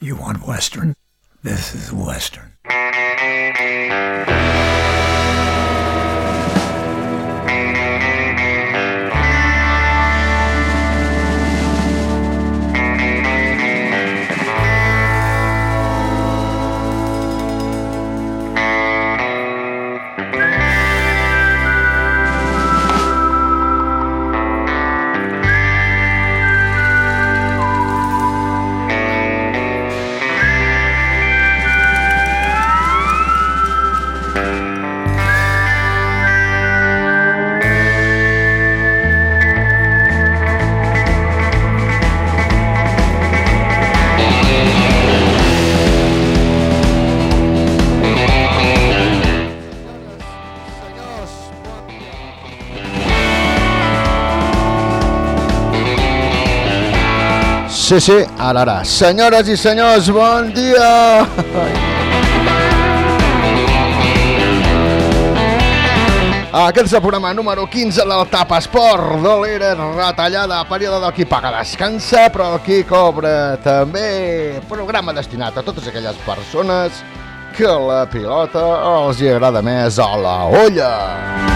You want Western? This is Western. Sí, sí, ara, ara. Senyores i senyors, bon dia! Aquest és el programa número 15 del Tap Esport, de l'era retallada, període del qui paga descansa, però el qui cobra també. Programa destinat a totes aquelles persones que la pilota els hi agrada més a la olla.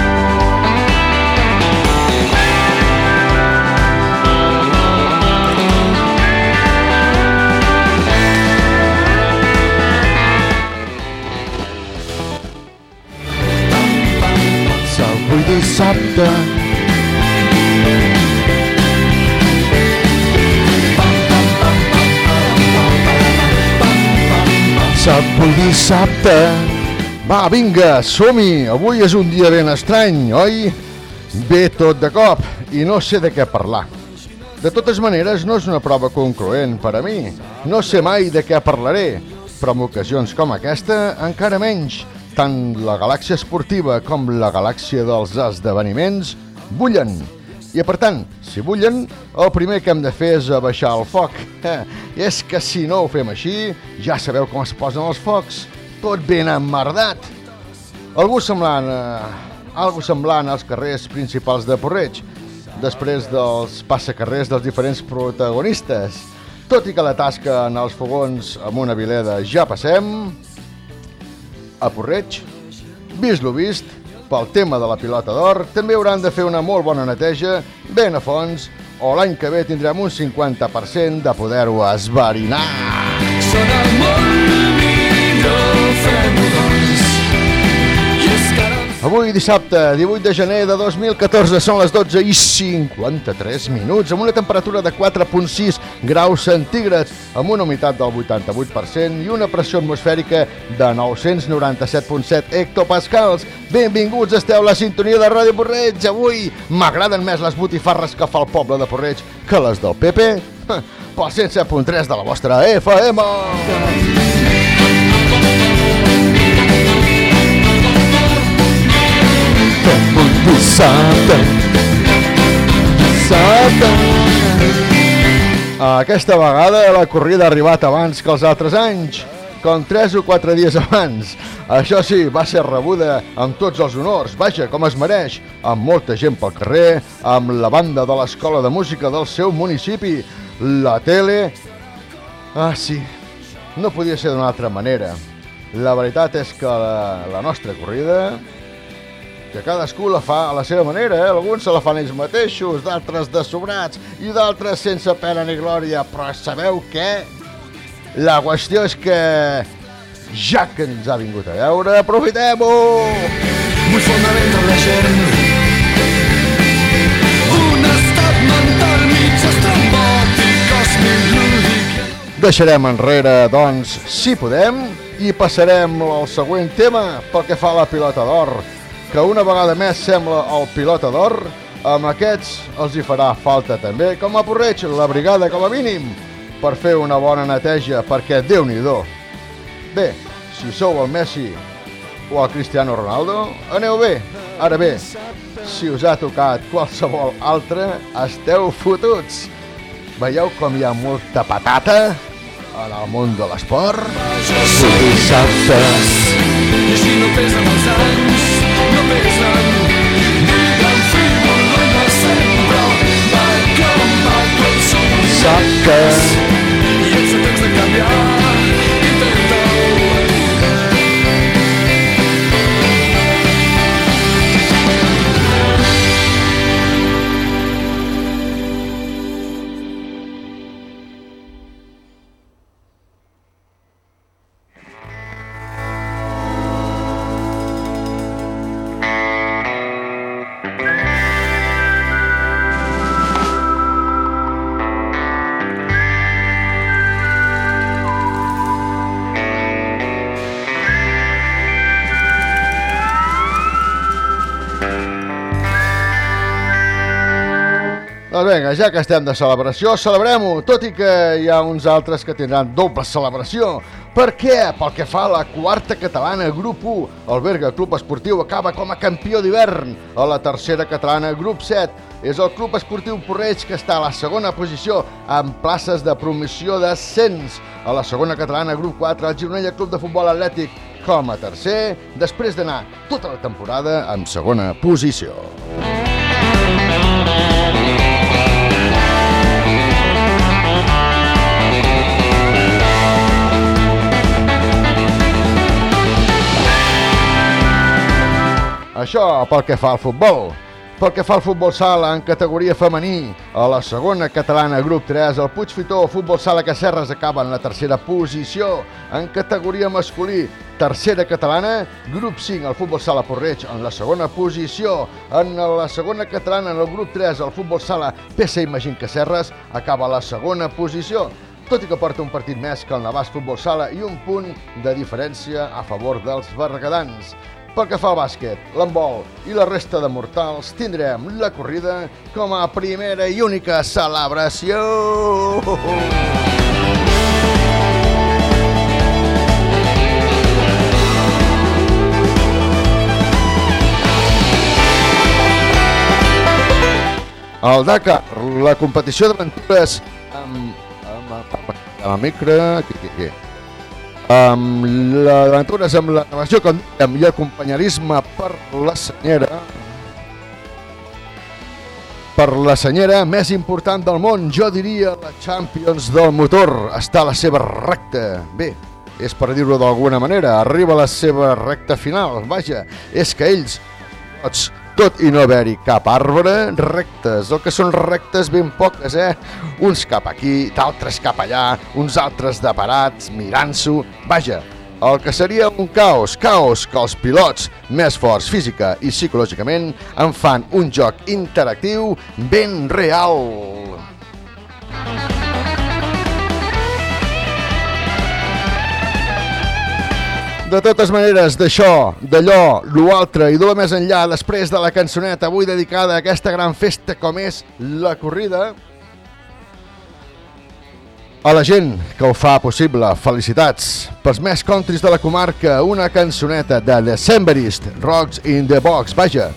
Dissabte Avui dissabte Va, vinga, som-hi! Avui és un dia ben estrany, oi? Ve tot de cop i no sé de què parlar. De totes maneres, no és una prova concloent per a mi. No sé mai de què parlaré, però en ocasions com aquesta encara menys. Tant la galàxia esportiva com la galàxia dels esdeveniments bullen. I per tant, si bullen, el primer que hem de fer és abaixar el foc. I és que si no ho fem així, ja sabeu com es posen els focs. Tot ben emmerdat. Algú semblant, eh, algo semblant als carrers principals de Porreig, després dels passacarrers dels diferents protagonistes. Tot i que la tasca en els fogons amb una vileda ja passem, a Porreig, vist lo vist, pel tema de la pilota d'or, també hauran de fer una molt bona neteja, ben a fons, o l'any que ve tindrem un 50% de poder-ho esverinar. Són el món millor, fem-ho Avui, dissabte, 18 de gener de 2014, són les 12 i 53 minuts, amb una temperatura de 4.6 graus centígrads, amb una humitat del 88% i una pressió atmosfèrica de 997.7 hectopascals. Benvinguts, esteu a la sintonia de Ràdio Porreig. Avui m'agraden més les botifarres que fa el poble de Porreig que les del PP. Pel 107.3 de la vostra FM. Dissabte, dissabte. Aquesta vegada la corrida ha arribat abans que els altres anys, com 3 o 4 dies abans. Això sí, va ser rebuda amb tots els honors, vaja, com es mereix, amb molta gent pel carrer, amb la banda de l'escola de música del seu municipi, la tele... Ah, sí, no podia ser d'una altra manera. La veritat és que la, la nostra corrida que cadascú la fa a la seva manera, eh? Alguns se la fan ells mateixos, d'altres de sobrats i d'altres sense pena ni glòria. Però sabeu què? La qüestió és que ja que ens ha vingut a veure, aprofitem-ho! Vull fonament de la gent. Un estat mental mig estrambòtic, còsmic, lúdic. Deixarem enrere, doncs, si podem, i passarem al següent tema pel que fa a la pilota d'or, que una vegada més sembla el pilota d'or, amb aquests els hi farà falta també, com a Porreig, la brigada com a mínim, per fer una bona neteja, perquè déu nhi Bé, si sou el Messi o el Cristiano Ronaldo, aneu bé. Ara bé, si us ha tocat qualsevol altre, esteu fotuts. Veieu com hi ha molta patata en el món de l'esport? Dissabte. I així no pesen els anys, Dissabte. I ets a temps de canviar. Vinga, ja que estem de celebració, celebrem-ho, tot i que hi ha uns altres que tindran doble celebració. Per què? Pel que fa a la quarta catalana, grup 1, el Berga Club Esportiu acaba com a campió d'hivern. A la tercera catalana, grup 7, és el Club Esportiu Porreig que està a la segona posició amb places de promoció d'ascens. A la segona catalana, grup 4, el Gironella Club de Futbol Atlètic com a tercer, després d'anar tota la temporada en segona posició. Això pel que fa al futbol. Pel que fa al futbol sala en categoria femení, a la segona catalana grup 3, el Puigfitó Futbol Sala Cacerres acaba en la tercera posició. En categoria masculí, tercera catalana, grup 5, el Futbol Sala Porreig en la segona posició. En la segona catalana, en el grup 3, el Futbol Sala PC Imagín Cacerres acaba a la segona posició tot i que porta un partit més que el Navàs Futbol Sala i un punt de diferència a favor dels bergadans. Pel que fa al bàsquet, l'handbol i la resta de mortals, tindrem la corrida com a primera i única celebració. El Dakar, la competició d'aventures amb, amb, amb, amb el micro... Aquí, aquí, aquí amb l'aventures amb la navegació com dèiem, i el companyerisme per la senyera per la senyera més important del món, jo diria la Champions del motor, està a la seva recta. Bé, és per dir-ho d'alguna manera, arriba a la seva recta final. Vaja, és que ells, tots, tot i no haver-hi cap arbre, rectes, el que són rectes ben poques, eh? Uns cap aquí, d'altres cap allà, uns altres de parats, mirant-s'ho, vaja, el que seria un caos, caos que els pilots més forts física i psicològicament en fan un joc interactiu ben real. De totes maneres, d'això, d'allò, l'altre i d'allò més enllà, després de la cançoneta avui dedicada a aquesta gran festa com és la corrida, a la gent que ho fa possible, felicitats. Pels més countries de la comarca, una cançoneta de Decemberist, Rocks in the Box, vaja.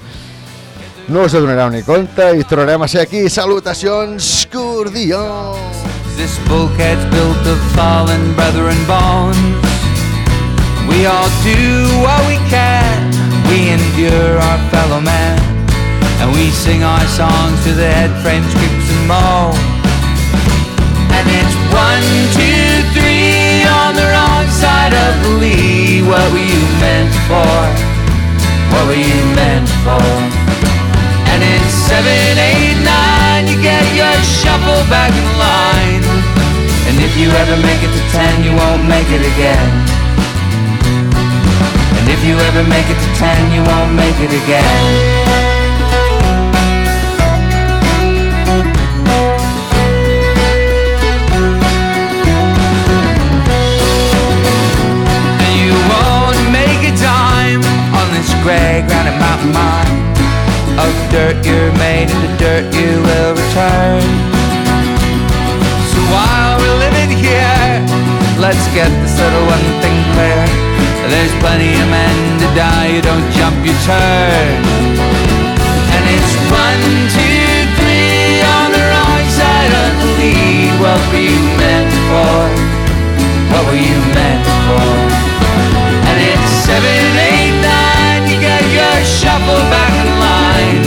No us adonareu ni compte i tornarem a ser aquí. Salutacions cordials! This bulkhead's built of fallen brethren bones. We all do what we can. We endure our fellow man. And we sing our songs to the head frames, creaks and moan. And it's one, two, three on the wrong side of the lee. What were you meant for? What were you meant for? And it's seven, eight, nine. You get your shuffle back in line. And if you ever make it to ten, you won't make it again. If you ever make it to ten, you won't make it again. And you won't make a dime on this gray granite mountain mine. Of dirt you're made, and the dirt you will return. So while we're living here, let's get this little one thing clear. There's plenty of men to die, you don't jump, you turn. And it's one, two, three on the wrong side of the lead. What were you meant for? What were you meant for? And it's seven, eight, nine, you get your shuffle back in line.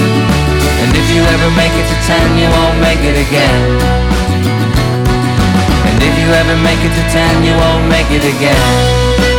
And if you ever make it to ten, you won't make it again. And if you ever make it to ten, you won't make it again.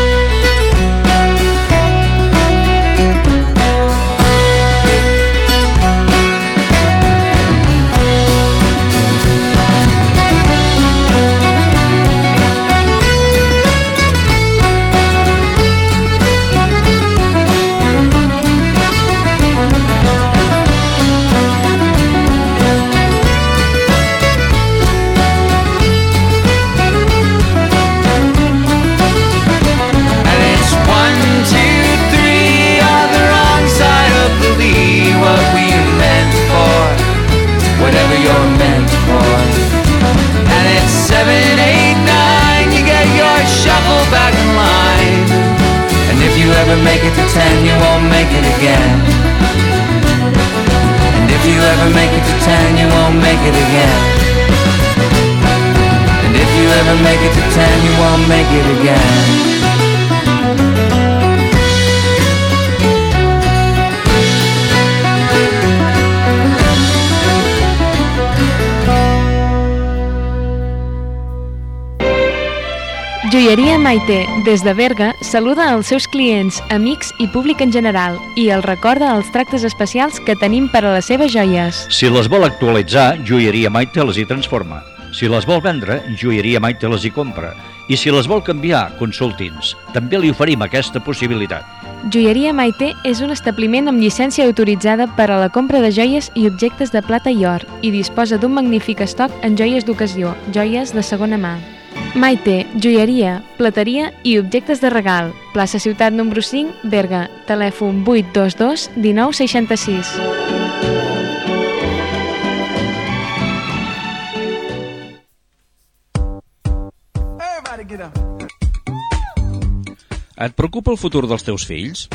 Ever make it to ten, you won't make it again. Joieria Maite, des de Berga, saluda els seus clients, amics i públic en general i els recorda els tractes especials que tenim per a les seves joies. Si les vol actualitzar, Joieria Maite les hi transforma. Si les vol vendre, Joieria Maite les hi compra. I si les vol canviar, consulti'ns. També li oferim aquesta possibilitat. Joieria Maite és un establiment amb llicència autoritzada per a la compra de joies i objectes de plata i or i disposa d'un magnífic estoc en joies d'ocasió, joies de segona mà. Maite, joieria, plateria i objectes de regal. Plaça Ciutat número 5, Berga. Telèfon 822 1966. Et preocupa el futur dels teus fills?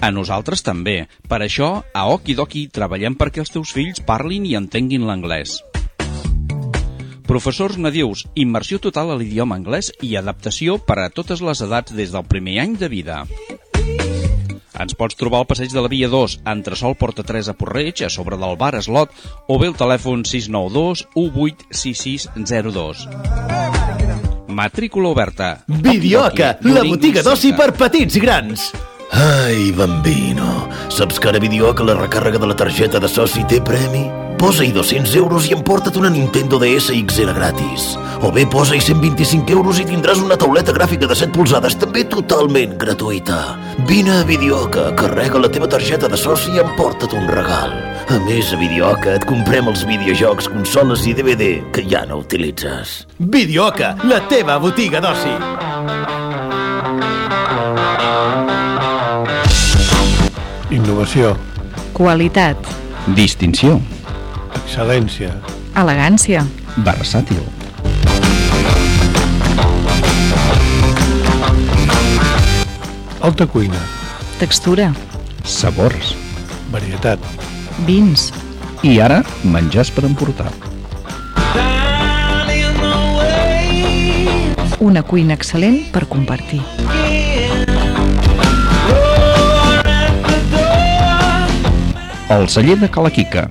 A nosaltres també. Per això, a Okidoki treballem perquè els teus fills parlin i entenguin l'anglès. Professors nadius, immersió total a l'idioma anglès i adaptació per a totes les edats des del primer any de vida. Ens pots trobar al passeig de la Via 2, entre Sol Porta 3 a Porreig, a sobre del bar Eslot, o bé el telèfon 692 186602. Matrícula oberta. Videoca, la botiga d'oci per petits i grans. Ai, bambino, saps que ara Videoca la recàrrega de la targeta de soci té premi? Posa-hi 200 euros i emporta't una Nintendo DS XL gratis. O bé posa-hi 125 euros i tindràs una tauleta gràfica de 7 polzades també totalment gratuïta. Vine a Videoca, carrega la teva targeta de soci i emporta't un regal. A més, a Videoca et comprem els videojocs, consoles i DVD que ja no utilitzes. Videoca, la teva botiga d'oci. Innovació, Qualitat. Distinció. Excel·lència, Elegància. Versàtil. alta cuina, Textura. Sabors. varietat, Vins. I ara, menjars per emportar. Una cuina excel·lent per compartir. El celler de Calaquica.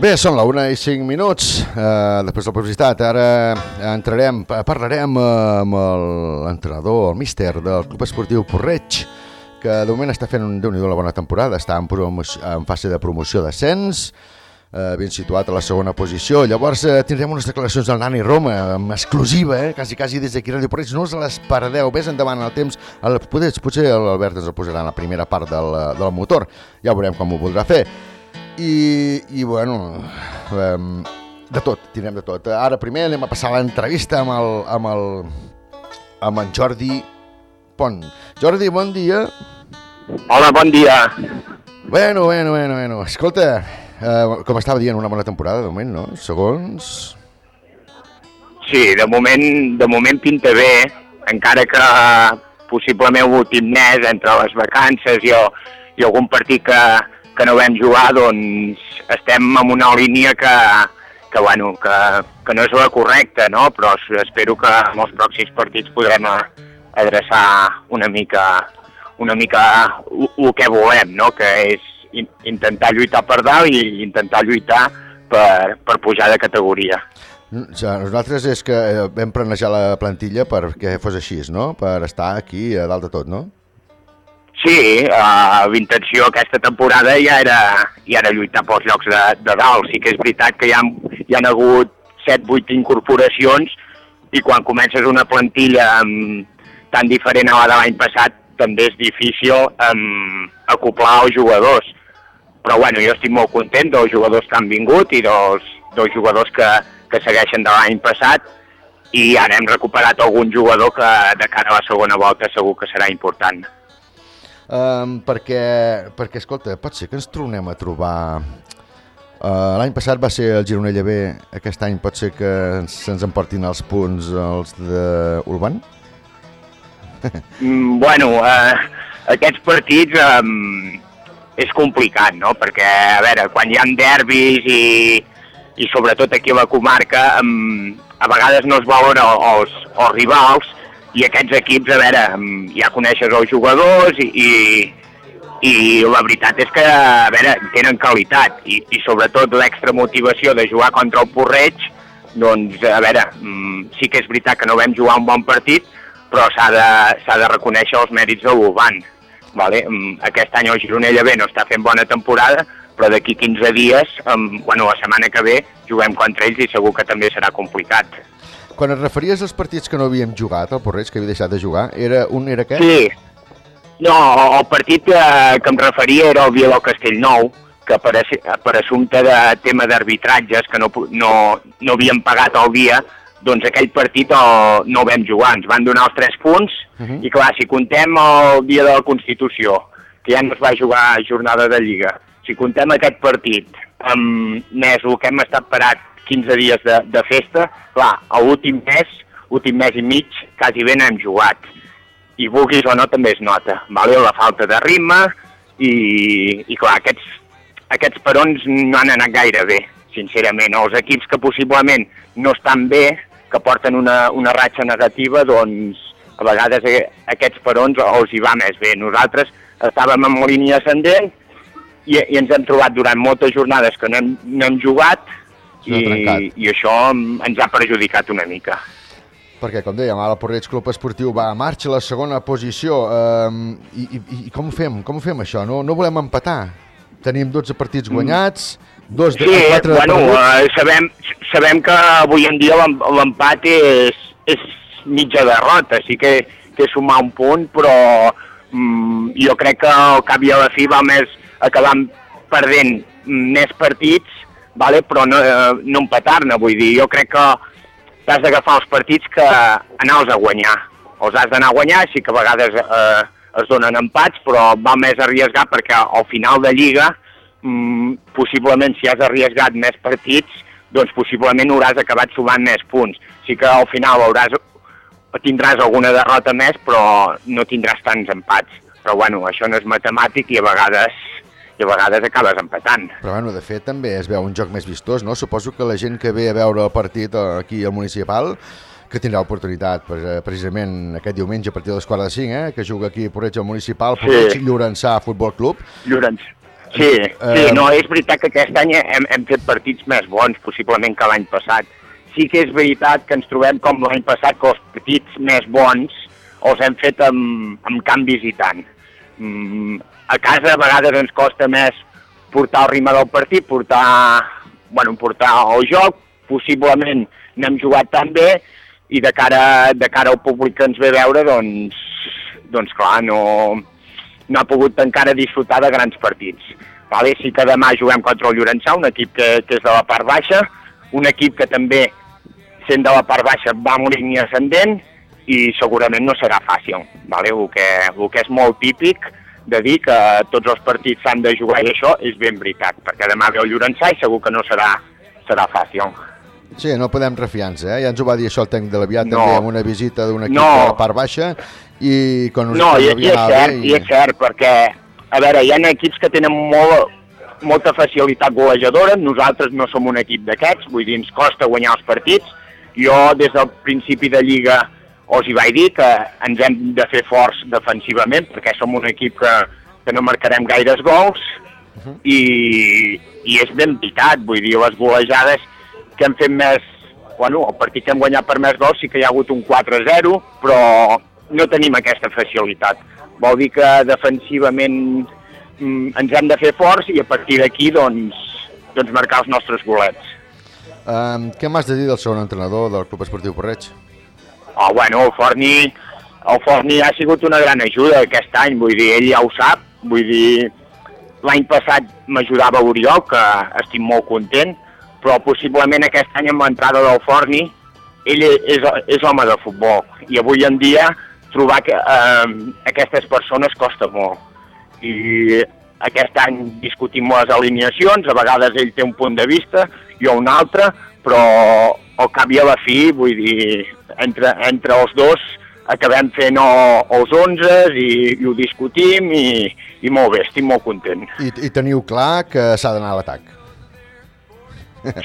Bé, són la 1 i 5 minuts, eh, després de la publicitat. Ara entrarem, parlarem amb l'entrenador, el míster del Club Esportiu Porreig, que de moment està fent déu nhi la bona temporada, està en, en fase de promoció d'ascens, eh, ben situat a la segona posició. Llavors eh, tindrem unes declaracions del Nani Roma, amb exclusiva, eh, quasi, quasi des d'aquí a Ràdio Porreig. No us les perdeu, vés endavant el temps. El, potser, potser l'Albert ens el posarà en la primera part del, del motor, ja veurem com ho voldrà fer. I, i bueno, um, de tot, tindrem de tot. Ara primer anem a passar l'entrevista amb, el, amb, el, amb en Jordi Pont. Jordi, bon dia. Hola, bon dia. Bueno, bueno, bueno, bueno. Escolta, uh, com estava dient, una bona temporada de moment, no? Segons... Sí, de moment, de moment pinta bé, encara que possiblement l'últim mes, entre les vacances i, el, i algun partit que, que no vam jugar, doncs estem en una línia que, que, bueno, que, que no és la correcta, no? però espero que en els pròxims partits podrem a- adreçar una mica, una mica el que volem, no? que és in, intentar lluitar per dalt i intentar lluitar per, per pujar de categoria. Sigui, nosaltres és que eh, vam planejar la plantilla perquè fos així, no? Per estar aquí a dalt de tot, no? Sí, uh, l'intenció aquesta temporada ja era, ja era lluitar pels llocs de, de dalt. Sí que és veritat que hi ha, hi ha hagut 7-8 incorporacions i quan comences una plantilla um, tan diferent a la de l'any passat també és difícil um, acoplar els jugadors. Però bueno, jo estic molt content dels jugadors que han vingut i dels, dels jugadors que, que segueixen de l'any passat i ara hem recuperat algun jugador que de cara a la segona volta segur que serà important. Um, perquè, perquè, escolta, pot ser que ens tornem a trobar... Uh, L'any passat va ser el Gironella B, aquest any pot ser que se'ns emportin els punts els de Urban? Mm, bueno, eh, aquests partits eh, és complicat, no? Perquè, a veure, quan hi ha derbis i, i sobretot aquí a la comarca, eh, a vegades no es valora els, els rivals i aquests equips, a veure, ja coneixes els jugadors i, i, i la veritat és que, a veure, tenen qualitat i, i sobretot l'extra motivació de jugar contra el Porreig, doncs, a veure, mm, sí que és veritat que no vam jugar un bon partit, però s'ha de, de reconèixer els mèrits de l'Uban. Vale? Mm, Aquest any el Gironella B no està fent bona temporada, però d'aquí 15 dies, em, bueno, la setmana que ve, juguem contra ells i segur que també serà complicat. Quan et referies als partits que no havíem jugat, el Porreig, que havia deixat de jugar, era un era què? Sí. No, el partit que, que em referia era el Vialó Castellnou, que per, per assumpte de tema d'arbitratges, que no, no, no havien pagat el dia, doncs aquell partit el, no el vam jugar, ens van donar els 3 punts, uh -huh. i clar, si contem el dia de la Constitució, que ja no es va jugar jornada de Lliga, si contem aquest partit amb més el que hem estat parat 15 dies de, de festa, clar, a l'últim mes, últim mes i mig, quasi bé n'hem jugat i vulguis o no també es nota, vale? la falta de ritme i, i clar, aquests, aquests perons no han anat gaire bé, sincerament. Els equips que possiblement no estan bé, que porten una, una ratxa negativa, doncs a vegades eh, aquests perons els hi va més bé. Nosaltres estàvem en línia ascendent i, i ens hem trobat durant moltes jornades que no hem, no hem jugat i, i això ens ha perjudicat una mica. Perquè, com dèiem, ara el Porreig Club Esportiu va a marxa a la segona posició. Um, i, i, I com ho fem? Com ho fem, això? No, no volem empatar. Tenim 12 partits guanyats, dos de, Mm. Sí, 4 de bueno, eh, sabem, sabem que avui en dia l'em- l'empat és, és mitja derrota, sí que, que sumar un punt, però mm, jo crec que al cap i a la fi va més acabar perdent més partits, vale? però no, eh, no empatar-ne, vull dir, jo crec que t'has d'agafar els partits que anar-los a guanyar. Els has d'anar a guanyar, sí que a vegades eh, es donen empats, però va més arriesgar perquè al final de Lliga, mm, possiblement si has arriesgat més partits, doncs possiblement hauràs acabat sumant més punts. Sí que al final hauràs, tindràs alguna derrota més, però no tindràs tants empats. Però bueno, això no és matemàtic i a vegades i a vegades acabes empatant. Però bueno, de fet també es veu un joc més vistós, no? Suposo que la gent que ve a veure el partit eh, aquí al municipal que tindrà oportunitat per, eh, precisament aquest diumenge a partir de les 4 de 5, eh, que juga aquí a Porreig al municipal, Sí. Porreig Llorençà Futbol Club. Llorenç. Sí, sí, Eh, no, és veritat que aquest any hem, hem fet partits més bons, possiblement que l'any passat. Sí que és veritat que ens trobem com l'any passat, que els partits més bons els hem fet amb, amb camp visitant. Mm, a casa a vegades ens costa més portar el ritme del partit, portar, bueno, portar el joc, possiblement n'hem jugat tan bé i de cara, de cara al públic que ens ve a veure, doncs, doncs clar, no, no ha pogut encara disfrutar de grans partits. Vale? Sí que demà juguem contra el Llorençà, un equip que, que és de la part baixa, un equip que també, sent de la part baixa, va en línia ascendent i segurament no serà fàcil. Vale? El, que, el que és molt típic de dir que tots els partits s'han de jugar i això és ben veritat, perquè demà ve el Llorençà i segur que no serà, serà fàcil. Sí, no podem refiar-nos, eh? Ja ens ho va dir això el tècnic de l'Aviat No. també amb una visita d'un equip No. de la part baixa i quan No, i, i és cert, bé i és cert, perquè, a veure, hi ha equips que tenen molt, molta facilitat golejadora, nosaltres no som un equip d'aquests, vull dir, ens costa guanyar els partits. Jo, des del principi de Lliga, us hi vaig dir que ens hem de fer forts defensivament, perquè som un equip que, que no marcarem gaires gols, i, i és ben veritat, vull dir, les golejades que hem fet més, bueno, el partit que hem guanyat per més gols sí que hi ha hagut un 4-0, però no tenim aquesta facilitat. Vol dir que defensivament mm, ens hem de fer forts i a partir d'aquí doncs, doncs marcar els nostres golets. Um, què m'has de dir del segon entrenador del Club Esportiu Porreig? Oh, bueno, el Forni, el Forni ha sigut una gran ajuda aquest any, vull dir, ell ja ho sap, vull dir, l'any passat m'ajudava Oriol, que estic molt content, però possiblement aquest any amb l'entrada del Forni, ell és, és home de futbol, i avui en dia trobar que, eh, aquestes persones costa molt. I aquest any discutim les alineacions, a vegades ell té un punt de vista, jo un altre, però al cap i a la fi, vull dir, entre, entre els dos acabem fent o, els 11 i, i ho discutim i, i molt bé, estic molt content. I, i teniu clar que s'ha d'anar a l'atac.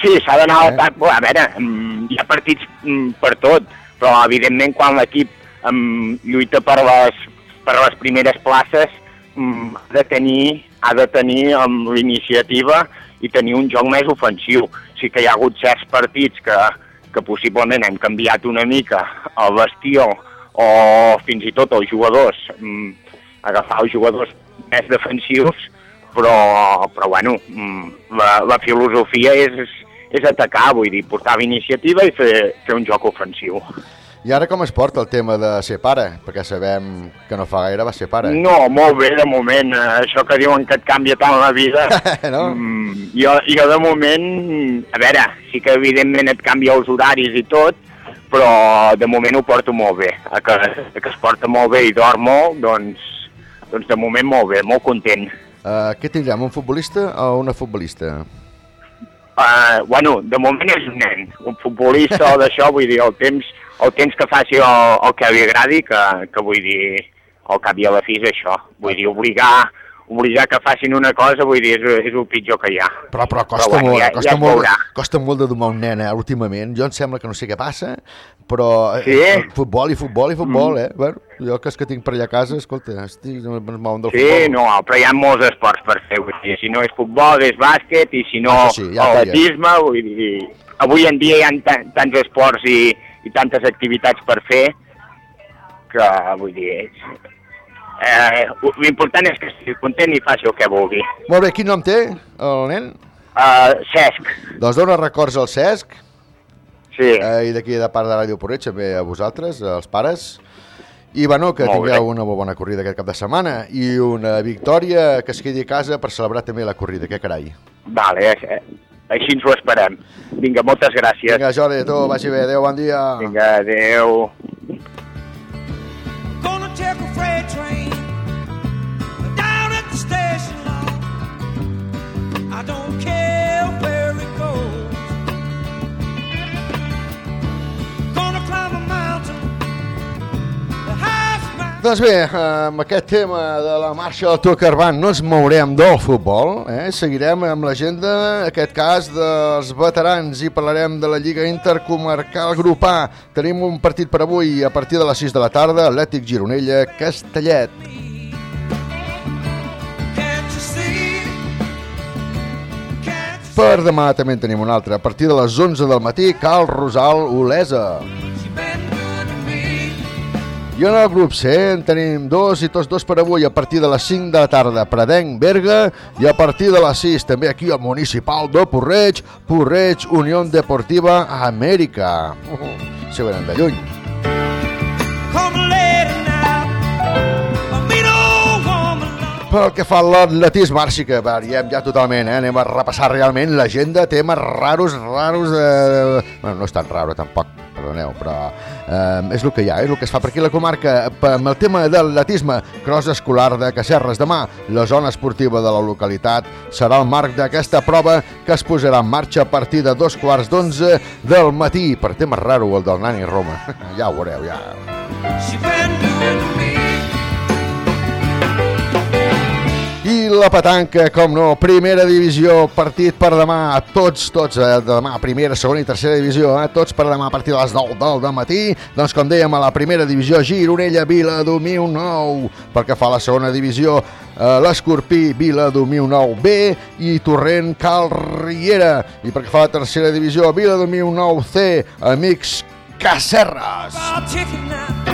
Sí, s'ha d'anar a l'atac. Eh? A veure, mm, hi ha partits mm, per tot, però evidentment quan l'equip mm, lluita per les, per les primeres places ha de tenir, ha de tenir um, l'iniciativa i tenir un joc més ofensiu. Sí que hi ha hagut certs partits que, que possiblement hem canviat una mica el bastió o fins i tot els jugadors, mm, agafar els jugadors més defensius, però, però bueno, mm, la, la filosofia és, és atacar, vull dir, portar iniciativa i fer, fer un joc ofensiu. I ara com es porta el tema de ser pare? Perquè sabem que no fa gaire va ser pare. No, molt bé, de moment. Eh, Això que diuen que et canvia tant la vida. no? mm, jo, jo de moment, a veure, sí que evidentment et canvia els horaris i tot, però de moment ho porto molt bé. A que, a que es porta molt bé i dorm molt, doncs, doncs de moment molt bé, molt content. Uh, què tindrem, un futbolista o una futbolista? Uh, bueno, de moment és un nen, un futbolista o d'això, vull dir, el temps, el temps que faci el, el que li agradi, que, que vull dir, al cap i a la fi és això. Vull dir, obligar, obligar que facin una cosa, vull dir, és, és el pitjor que hi ha. Però, però costa, Però molt, ja- costa, ja es molt, veurà. costa molt de domar un nen, eh, últimament. Jo em sembla que no sé què passa, però eh, Sí? eh, futbol i futbol i futbol, Mm. eh? Bueno, jo que és que tinc per allà a casa, escolta, estic, no em mouen del Sí, futbol. no, però hi ha molts esports per fer, vull dir, si no és futbol és bàsquet i si no Ah, sí, ja atletisme, vull dir, avui en dia hi ha tan, tants esports i, i tantes activitats per fer que, vull dir, eh, l'important és que estigui content i faci el que vulgui. Molt bé, quin nom té el nen? Uh, Cesc. Doncs dona records al Cesc. Sí. Eh, I d'aquí de part de Ràdio Porreig també a vosaltres, als pares. I bueno, que Molt tingueu bé. una bona corrida aquest cap de setmana i una victòria que es quedi a casa per celebrar també la corrida, que carai. Vale, eh, així ens ho esperem. Vinga, moltes gràcies. Vinga, Jordi, tu, vagi bé, adéu, bon dia. Vinga, adéu. Gonna take a freight train down at the station. I don't care where Doncs bé, amb aquest tema de la marxa del Tucker Band no ens mourem del futbol, eh? seguirem amb l'agenda, en aquest cas dels veterans, i parlarem de la Lliga Intercomarcal Grup A. Tenim un partit per avui a partir de les 6 de la tarda, Atlètic Gironella, Castellet. Per demà també en tenim un altre, a partir de les 11 del matí, Cal Rosal, Olesa. I en el grup C en tenim dos i tots dos per avui a partir de les 5 de la tarda, Predenc, Berga, i a partir de les 6 també aquí al Municipal de Porreig, Porreig, Unió Deportiva Amèrica. Uh, se venen de lluny. Pel que fa a l'atletisme, ara sí que variem ja totalment, eh? anem a repassar realment l'agenda, temes raros, raros... Eh... Bueno, no és tan raro tampoc, perdoneu, però eh, és el que hi ha, és el que es fa per aquí la comarca. Amb el tema de l'atletisme, cross escolar de Cacerres demà, la zona esportiva de la localitat serà el marc d'aquesta prova que es posarà en marxa a partir de dos quarts d'onze del matí. Per tema raro, el del Nani Roma. ja ho veureu, ja. She I la petanca, com no, primera divisió, partit per demà, tots, tots, eh, demà, primera, segona i tercera divisió, eh, tots per demà a partir de les 9 del matí, doncs com dèiem, a la primera divisió, Gironella, Vila, Domiu 9, pel que fa a la segona divisió, eh, l'Escorpí, Vila, Domiu 9 B i Torrent, Cal Riera, i pel que fa a la tercera divisió, Vila, Domiu 9 C, Amics Cacerres. I'll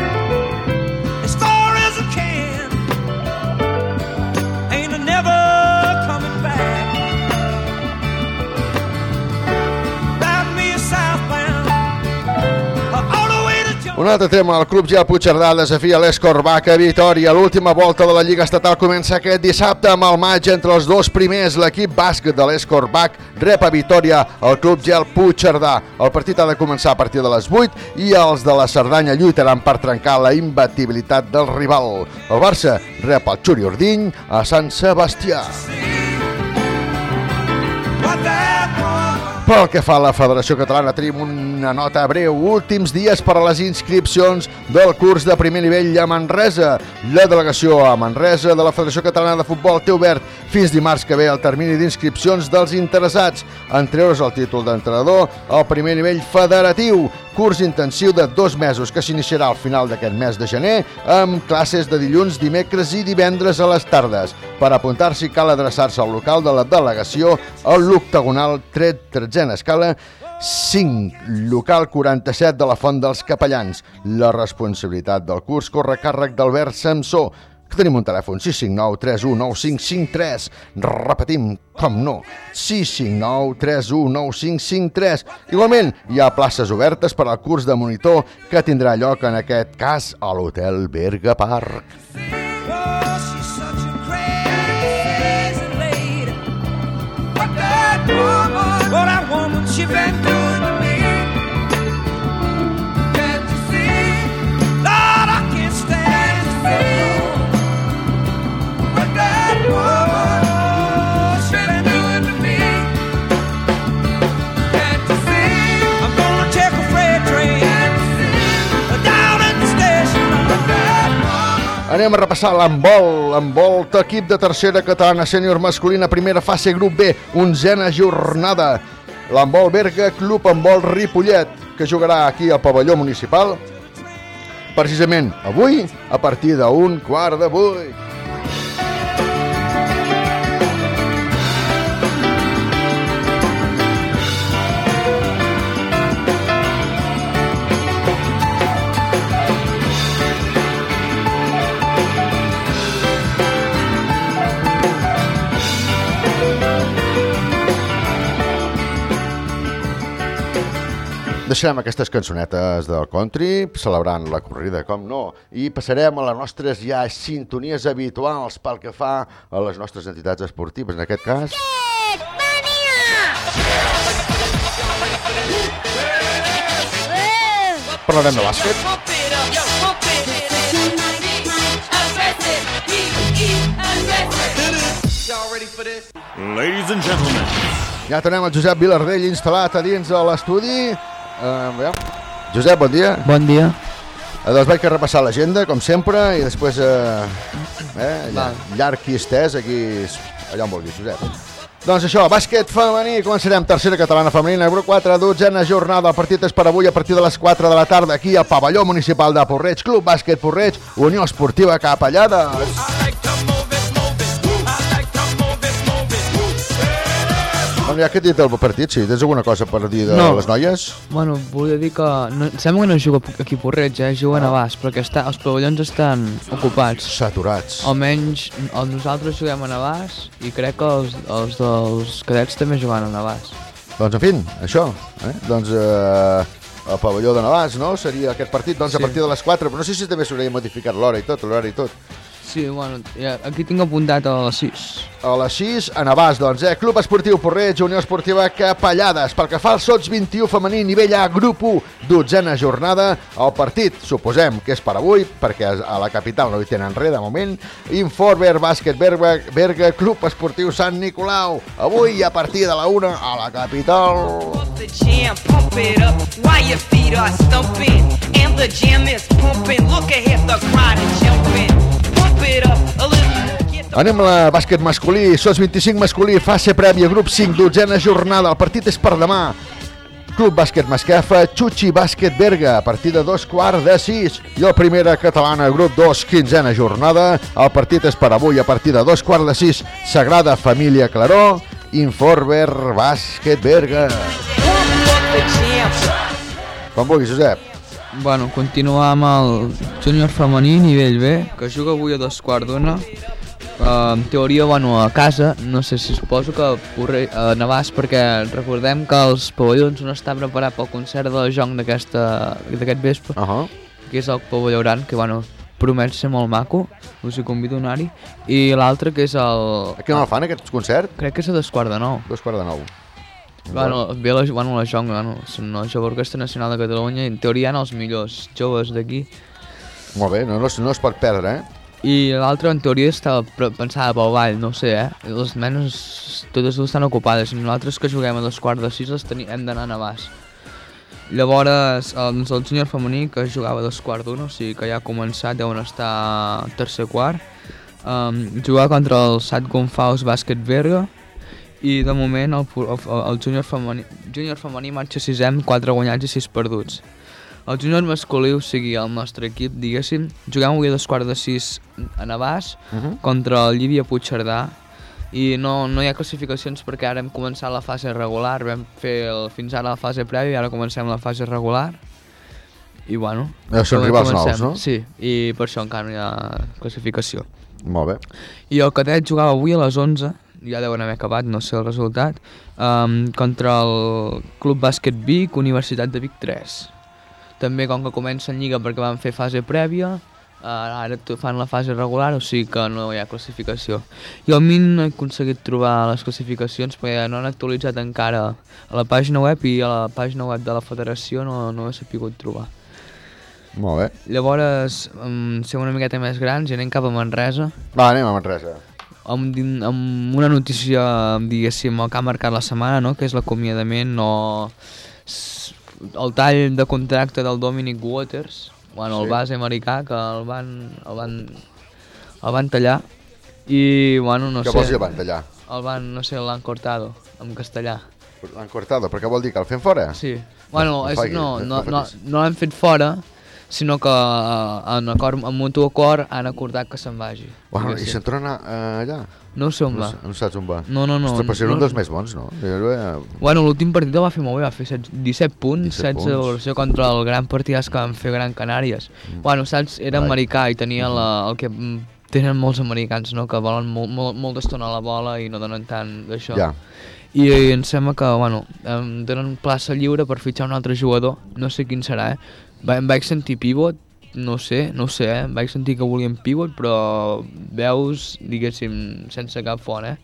Un altre tema, el Club Gel Puigcerdà desafia l'Escorbac a Vitoria. L'última volta de la Lliga Estatal comença aquest dissabte amb el maig entre els dos primers. L'equip bàsquet de l'Escorbac rep a Vitoria el Club Gel Puigcerdà. El partit ha de començar a partir de les 8 i els de la Cerdanya lluitaran per trencar la imbatibilitat del rival. El Barça rep el Xuri Ordiny a Sant Sebastià. Pel que fa a la Federació Catalana, tenim una nota breu. Últims dies per a les inscripcions del curs de primer nivell a Manresa. La delegació a Manresa de la Federació Catalana de Futbol té obert fins dimarts que ve el termini d'inscripcions dels interessats en treure's el títol d'entrenador al primer nivell federatiu. Curs intensiu de dos mesos que s'iniciarà al final d'aquest mes de gener amb classes de dilluns, dimecres i divendres a les tardes. Per apuntar-s'hi cal adreçar-se al local de la delegació al l'octagonal 13 escala 5, local 47 de la Font dels Capellans. La responsabilitat del curs corre a càrrec d'Albert Samsó, que tenim un telèfon 659 319553. Repetim, com no, 659 319553. Igualment, hi ha places obertes per al curs de monitor que tindrà lloc en aquest cas a l'Hotel Berga Park. Well, Anem a repassar l'handbol, l'handbol equip de tercera catalana sènior masculina, primera fase grup B, onzena jornada. L'handbol Berga, club handbol Ripollet, que jugarà aquí al pavelló municipal, precisament avui, a partir d'un quart de vuit. Deixarem aquestes cançonetes del country, celebrant la corrida, com no, i passarem a les nostres ja sintonies habituals pel que fa a les nostres entitats esportives. En aquest cas... Parlarem de bàsquet. Ladies and gentlemen, Ja tenem el Josep Vilardell instal·lat a dins de l'estudi. Uh. Josep, bon dia. Bon dia. Eh, doncs vaig a repassar l'agenda, com sempre, i després, eh, eh, lla- llarg i estès, aquí, allà on vulguis, Josep. Doncs això, bàsquet femení, començarem tercera catalana femenina, grup 4, dotzena jornada, el partit és per avui a partir de les 4 de la tarda, aquí al pavelló municipal de Porreig, Club Bàsquet Porreig, Unió Esportiva Capellada. Bueno, ja que he dit el partit, sí, tens alguna cosa per dir de No. les noies? Bueno, volia dir que... No, sembla que no juga aquí a Porreig, eh? Juguen a Bas, perquè està, els pavellons estan ocupats. Saturats. Almenys el, nosaltres juguem a Navàs i crec que els, els dels cadets també juguen a Navàs. Doncs, en fi, això, eh? Doncs eh, el pavelló de Navàs, no? Seria aquest partit, doncs, Sí. a partir de les 4, però no sé si també s'hauria modificat l'hora i tot, l'horari i tot. Sí, bueno, ja, aquí tinc apuntat a les 6. A les 6, a Navàs, doncs, eh? Club Esportiu Porreig, Unió Esportiva Capellades. Pel que fa al Sots 21 femení, nivell A, grup 1, dotzena jornada. El partit, suposem que és per avui, perquè a la capital no hi tenen res de moment. Informer, Bàsquet Berga, Berga, Club Esportiu Sant Nicolau. Avui, a partir de la 1, a la capital. the jam, pump it up while your feet are stumping. And the jam is pumping. Look ahead, the crowd is jumping. Anem a la bàsquet masculí, SOS 25 masculí, fase prèvia, grup 5, dotzena jornada, el partit és per demà. Club Bàsquet Masquefa, Xuxi Bàsquet Berga, a partir de dos quarts de sis. I el primera catalana, grup 2, quinzena jornada. El partit és per avui, a partir de dos quarts de sis. Sagrada Família Claró, Informer Bàsquet Berga. Com vulguis, Josep. Bueno, continuar amb el júnior femení, nivell B, que juga avui a dos quarts d'una. Uh, en teoria, bueno, a casa, no sé si suposo que a Navàs, perquè recordem que els pavellons no estan preparats pel concert de joc d'aquesta- d'aquest vespre. Uh -huh. que és el pavelló gran, que bueno, promet ser molt maco, us hi convido a anar-hi, i l'altre que és el... Aquí on el fan, aquest concert? Crec que és a dos quarts de nou. Dos quarts de nou. Bueno, ve la, bueno, la Jonga, bueno, són la Jove Orquestra Nacional de Catalunya, i en teoria hi ha els millors joves d'aquí, Molt bé, no, no, es- no es pot perdre, eh? i l'altre en teoria estava pensada pel ball, no sé, eh? Les nenes totes dues estan ocupades, i nosaltres que juguem a dos quarts de sis les teni, hem d'anar a Navàs. Llavors, doncs el júnior femení que jugava a dos quarts d'una, o sigui que ja ha començat, deuen estar tercer quart, um, jugava contra el Sat Gonfaus Bàsquet Berga, i de moment el, el, el júnior femení, júnior femení marxa sisè amb 4 guanyats i 6 perduts. El júnior masculí, o sigui, el nostre equip, diguéssim, juguem avui a dos quarts de sis a Navàs Mhm. contra el Llívia Puigcerdà i no, no hi ha classificacions perquè ara hem començat la fase regular, vam fer el, fins ara la fase prèvia i ara comencem la fase regular i bueno... Eh, són rivals comencem. nous, no? Sí, i per això encara no hi ha classificació. Molt bé. I el cadet jugava avui a les 11, ja deuen haver acabat, no sé el resultat, um, contra el Club Bàsquet Vic, Universitat de Vic 3. També com que comença en Lliga perquè van fer fase prèvia, uh, ara fan la fase regular, o sigui que no hi ha classificació. I al MIN no he aconseguit trobar les classificacions perquè no han actualitzat encara a la pàgina web i a la pàgina web de la federació no, no he sapigut trobar. Molt bé. Llavors, um, ser una miqueta més grans i anem cap a Manresa. Va, anem a Manresa. Amb, amb una notícia, diguéssim, el que ha marcat la setmana, no? que és l'acomiadament o el tall de contracte del Dominic Waters, bueno, el Sí. base americà, que el van, el van, el van tallar i, bueno, no Què sé... vols dir, van tallar? El van, no sé, l'han cortado, en castellà. L'han cortado, però què vol dir, que el fem fora? Sí. Bueno, no és, no, no no, no l'han fet fora, sinó que eh, en, acord, en mutu acord han acordat que se'n vagi. Bueno, I se'n torna eh, allà? No sé on no, va. No saps on va? No, no, no, Ostres, però si era un no- dels més bons, no? Eh, Bueno, l'últim partit el va fer molt bé, va fer 16 17 punts, 17 16 de valoració contra el gran partidàs que van fer Gran Canàries. Mm. Bueno, saps, era Vai. americà i tenia la, el que mm, tenen molts americans, no?, que volen molt, molt, molt d'estona a la bola i no donen tant d'això. Ja. I, I em sembla que, bueno, em donen plaça lliure per fitxar un altre jugador, no sé quin serà, eh? Va, em vaig sentir pivot, no sé, no sé, eh? Em vaig sentir que volien pivot, però veus, diguéssim, sense cap font, eh?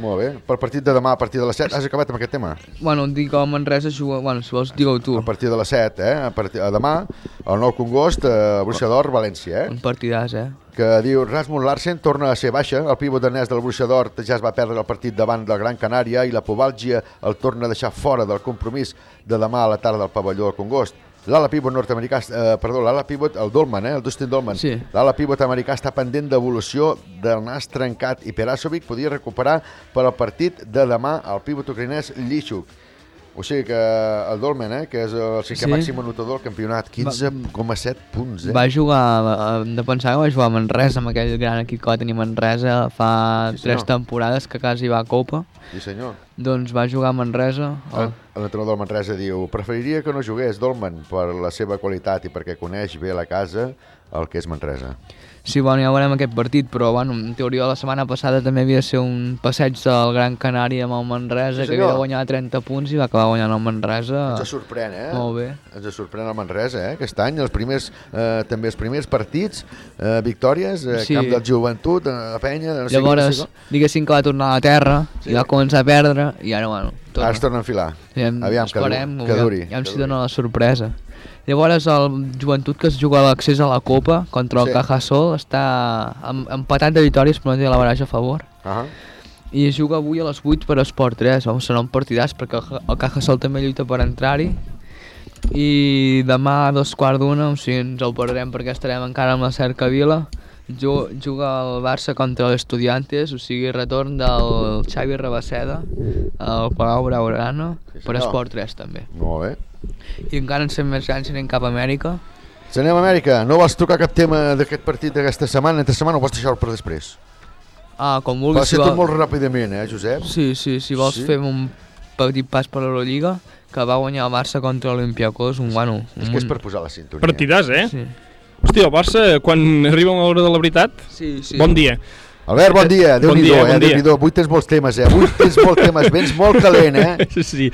Molt bé. Per partit de demà a partir de les 7, has acabat amb aquest tema? Bueno, dic que el Manresa juga... Bueno, si vols, digue-ho tu. A partir de les 7, eh? A, partir, a demà, el nou Congost, eh, Bruixa d'Or, València, eh? Un partidàs, eh? que diu Rasmus Larsen torna a ser baixa, el pivot danès del Borussia Dortmund ja es va perdre el partit davant del Gran Canària i la Pobàlgia el torna a deixar fora del compromís de demà a la tarda del pavelló del Congost. L'ala pivot nord-americà, eh, perdó, l'ala pivot, el Dolman, eh, el Dustin Dolman, Sí. l'ala pivot americà està pendent d'evolució del nas trencat i Perasovic podia recuperar per al partit de demà el pivot ucraïnès Lishuk. O sigui que el Dolman, eh, que és el cinquè Sí. màxim anotador del campionat, 15,7 punts. Eh? Va jugar, eh, de pensar que va jugar a Manresa, amb aquell gran equip que va tenir Manresa fa Sí, tres temporades que quasi va a Copa. Sí, senyor. Doncs va jugar a Manresa. El- L'entrenador del Manresa diu preferiria que no jugués Dolman per la seva qualitat i perquè coneix bé la casa el que és Manresa. Sí, bueno, ja veurem aquest partit, però bueno, en teoria la setmana passada també havia de ser un passeig del Gran Canària amb el Manresa, Sí, que havia de guanyar 30 punts i va acabar guanyant el Manresa. Ens sorprèn, eh? Molt bé. Ens sorprèn el Manresa, eh? Aquest any, els primers, eh, també els primers partits, eh, victòries, eh, Sí. camp del joventut, eh, a penya, no sé Llavors, què, diguéssim que va tornar a la terra Sí. i va començar a perdre i ara, bueno... com. Ara es torna a enfilar. Aviam, Aviam, que, esperem, du- que duri. Aviam que si duri. dona la sorpresa. Llavors el joventut que es juga a l'accés a la Copa contra el Sí. Cajasol està em- empatat de victòries però no té la baraja a favor. Ah I es juga avui a les 8 per Esport 3. Vamos, serà un partidàs perquè el- Cajasol també lluita per entrar-hi. I demà a dos quarts d'una, o sigui, ens el perdrem perquè estarem encara amb la cercavila. Ju- Juga el Barça contra l'Estudiantes, o sigui, retorn del Xavi Rabaseda al Palau Blaugrana Sí, per. Esport 3 també. Molt bé. I encara ens fem més grans i anem cap a Amèrica. Si anem a Amèrica, no vols tocar cap tema d'aquest partit d'aquesta setmana, entre setmana o vols deixar-ho per després? Ah, com Va vulguis. ser si tot vol- molt ràpidament, eh, Josep? Sí, sí, si vols Sí? fem un petit pas per l'Eurolliga, que va guanyar el Barça contra l'Olympiacos, un, bueno... És un que és per posar la sintonia. Partidàs, eh? Sí. Hòstia, el Barça, quan arriba a l'hora de la veritat, Sí, sí. bon dia. Albert, bon dia, déu Bon nhi dia, eh? bon dia. Déu-n'hi-do, avui tens molts temes, eh? Avui tens molts temes, vens molt calent, eh? Sí, sí.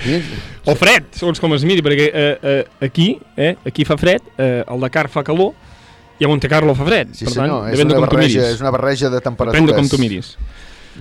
O fred, segons com es miri, perquè eh, eh, aquí, eh, aquí fa fred, eh, el Dakar fa calor, I a Monte Carlo fa fred. Sí, per senyor, tant, és depèn de una, com tu barreja, miris. és una barreja de temperatures. Depèn de com tu miris.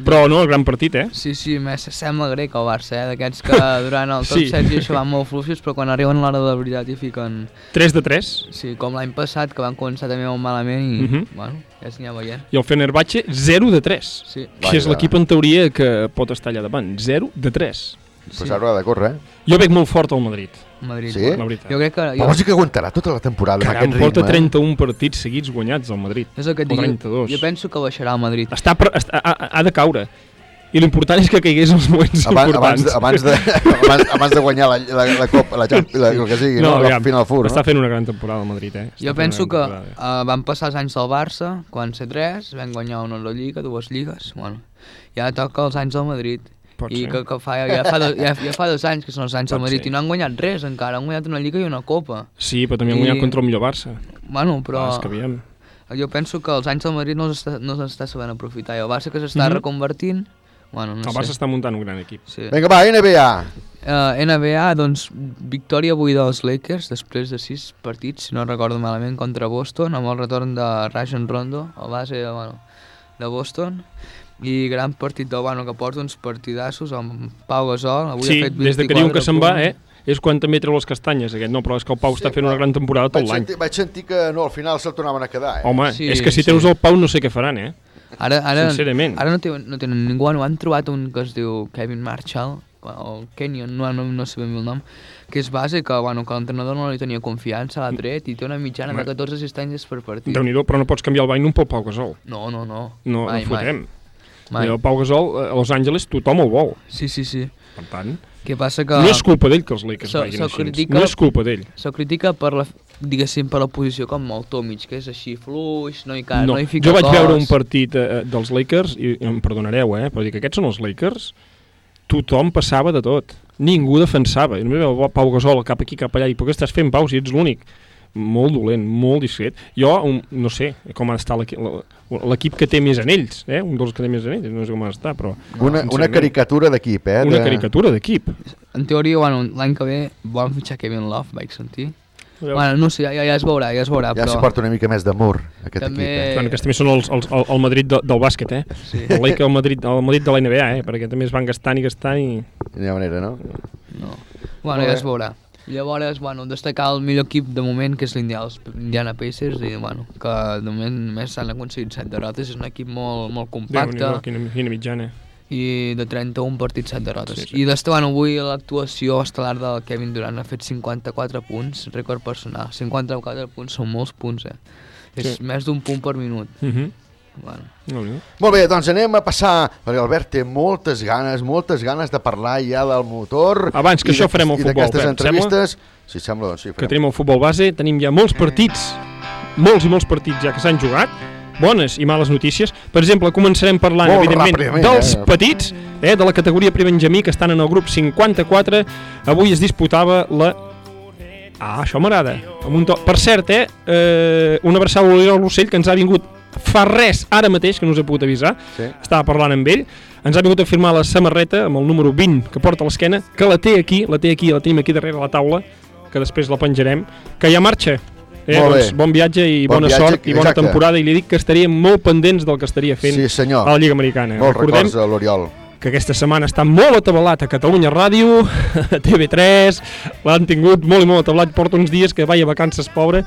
Però no, el gran partit, eh? Sí, sí, més sembla grec el Barça, eh? D'aquests que durant el top Sí. 7 i això van molt fluixos, però quan arriben a l'hora de la veritat hi fiquen... 3 de 3. Sí, com l'any passat, que van començar també molt malament i, Mhm. bueno, ja s'hi anava veient. I el Fenerbahce, 0 de 3. Sí. Que és l'equip en teoria que pot estar allà davant. 0 de 3. Pues haurà de córrer, eh? Jo veig molt fort al Madrid. Madrid. Sí? La veritat. Jo crec que... Però vols dir que aguantarà tota la temporada amb Caram, aquest porta ritme? eh? 31 partits seguits guanyats al Madrid. És el que et dic, 32. jo penso que baixarà el Madrid. Està, per, està ha, ha de caure. I l'important és que caigués els moments Abans, abans, importants. de, abans, de, abans, abans de guanyar la, la, la Copa, la, la, el que sigui, no, no la aviam, Final Four, no? Està fent una gran temporada al Madrid, eh? Està Jo penso que temporada. uh, van passar els anys del Barça, quan ser tres, van guanyar una Euroliga, dues lligues, bueno, ja toca els anys del Madrid. Pot I ser. que, que fa, ja, fa do, ja, ja fa dos anys que són els anys del Madrid ser. i no han guanyat res encara, han guanyat una lliga i una copa. Sí, però també han guanyat contra el millor Barça. Bueno, però... Ah, és que aviam. Jo penso que els anys del Madrid no s'està no s'està sabent aprofitar i el Barça que s'està Mhm. reconvertint, bueno, no El sé. Barça està muntant un gran equip. Sí. Vinga, va, NBA. Uh, NBA, doncs, victòria avui dels Lakers després de sis partits, si no recordo malament, contra Boston, amb el retorn de Rajon Rondo, el base bueno, de Boston, i gran partit del Bano que porta uns partidassos amb Pau Gasol. Avui Sí, ha fet des de que diu que 24 se'n va, eh? És quan també treu les castanyes, aquest. No, però és que el Pau està fent una gran temporada tot l'any. vaig sentir que no, al final se'l tornaven a quedar, eh? Home, Sí, és que si sí. treus el Pau no sé què faran, eh? Ara, ara, Sincerament. Ara no, té, no tenen ningú, no han trobat un que es diu Kevin Marshall, o Kenyon, no, no, no sé ben bé el nom, que és base que, bueno, que l'entrenador no li tenia confiança, l'ha tret i té una mitjana de Home. 14 assistències per partit. déu nhi però no pots canviar el Bainum pel Pau Gasol. No, no, no. No, Mai, no fotem. Mai. I el Pau Gasol, eh, a Los Angeles, tothom el vol. Sí, sí, sí. Per tant, Què passa que... no és culpa d'ell que els Lakers Se- vagin se així. critica- No és culpa d'ell. Se critica per la, diguéssim, per la posició com el Tomic, que és així fluix, no hi, ca, no, No, hi fica jo vaig cos. veure un partit eh, dels Lakers, i em perdonareu, eh, però dic que aquests són els Lakers, tothom passava de tot. Ningú defensava. I només veu Pau Gasol cap aquí, cap allà, i per què estàs fent, Pau, si ets l'únic? Molt dolent, molt discret. Jo, un, no sé com ha d'estar l'equip l'equip que té més anells, eh? un dels que té més anells, no sé com ha d'estar, però... Una, una caricatura d'equip, eh? Una de... caricatura d'equip. En teoria, bueno, l'any que ve volen fitxar Kevin Love, vaig sentir. Veus? Bueno, no sé, ja, ja es veurà, ja es veurà, Ja però... s'hi porta una mica més d'amor, aquest També- equip, eh? Bueno, aquests també són els, els, el, el Madrid de, del bàsquet, eh? Sí. El, Laker, el, Madrid, el Madrid de la NBA, eh? Perquè també es van gastant i gastant i... Hi ha manera, no? No. Bueno, ja es veurà. Llavors, bueno, destacar el millor equip de moment, que és l'Indiana Pacers, i bueno, que de moment només s'han aconseguit 7 derrotes, és un equip molt, molt compacte, Déu-n'hi-do, quina, quina mitjana. i de 31 partits 7 derrotes. Sí, Sí. I d'estar, bueno, avui l'actuació estel·lar del Kevin Durant ha fet 54 punts, rècord personal. 54 punts són molts punts, eh? És Sí. més d'un punt per minut. Uh -huh. Bueno. no, no. Molt bé, doncs anem a passar, perquè Albert té moltes ganes, moltes ganes de parlar ja del motor. Abans que i això de- farem el i futbol, d'aquestes Pep, entrevistes. Sí, sembla, doncs sí, que farem. tenim el futbol base, tenim ja molts partits, molts i molts partits ja que s'han jugat, bones i males notícies. Per exemple, començarem parlant, Molt evidentment, ràpidament, dels eh? petits, eh, de la categoria Benjamí, que estan en el grup 54. Avui es disputava la... Ah, això m'agrada. Un to... Per cert, eh, eh, una abraçada a l'Oriol Rossell, que ens ha vingut fa res ara mateix, que no us he pogut avisar, Sí. estava parlant amb ell, ens ha vingut a firmar la samarreta amb el número 20 que porta a l'esquena, que la té aquí, la té aquí, la tenim aquí darrere la taula, que després la penjarem, que ja marxa. Eh, Molt doncs, bon viatge i Bon bona viatge, sort i bona exacte. temporada i li dic que estaríem molt pendents del que estaria fent Sí, senyor. a la Lliga Americana. Molts Recordem records a l'Oriol. que aquesta setmana està molt atabalat a Catalunya Ràdio, a TV3, l'han tingut molt i molt atabalat, porta uns dies que vaya vacances pobre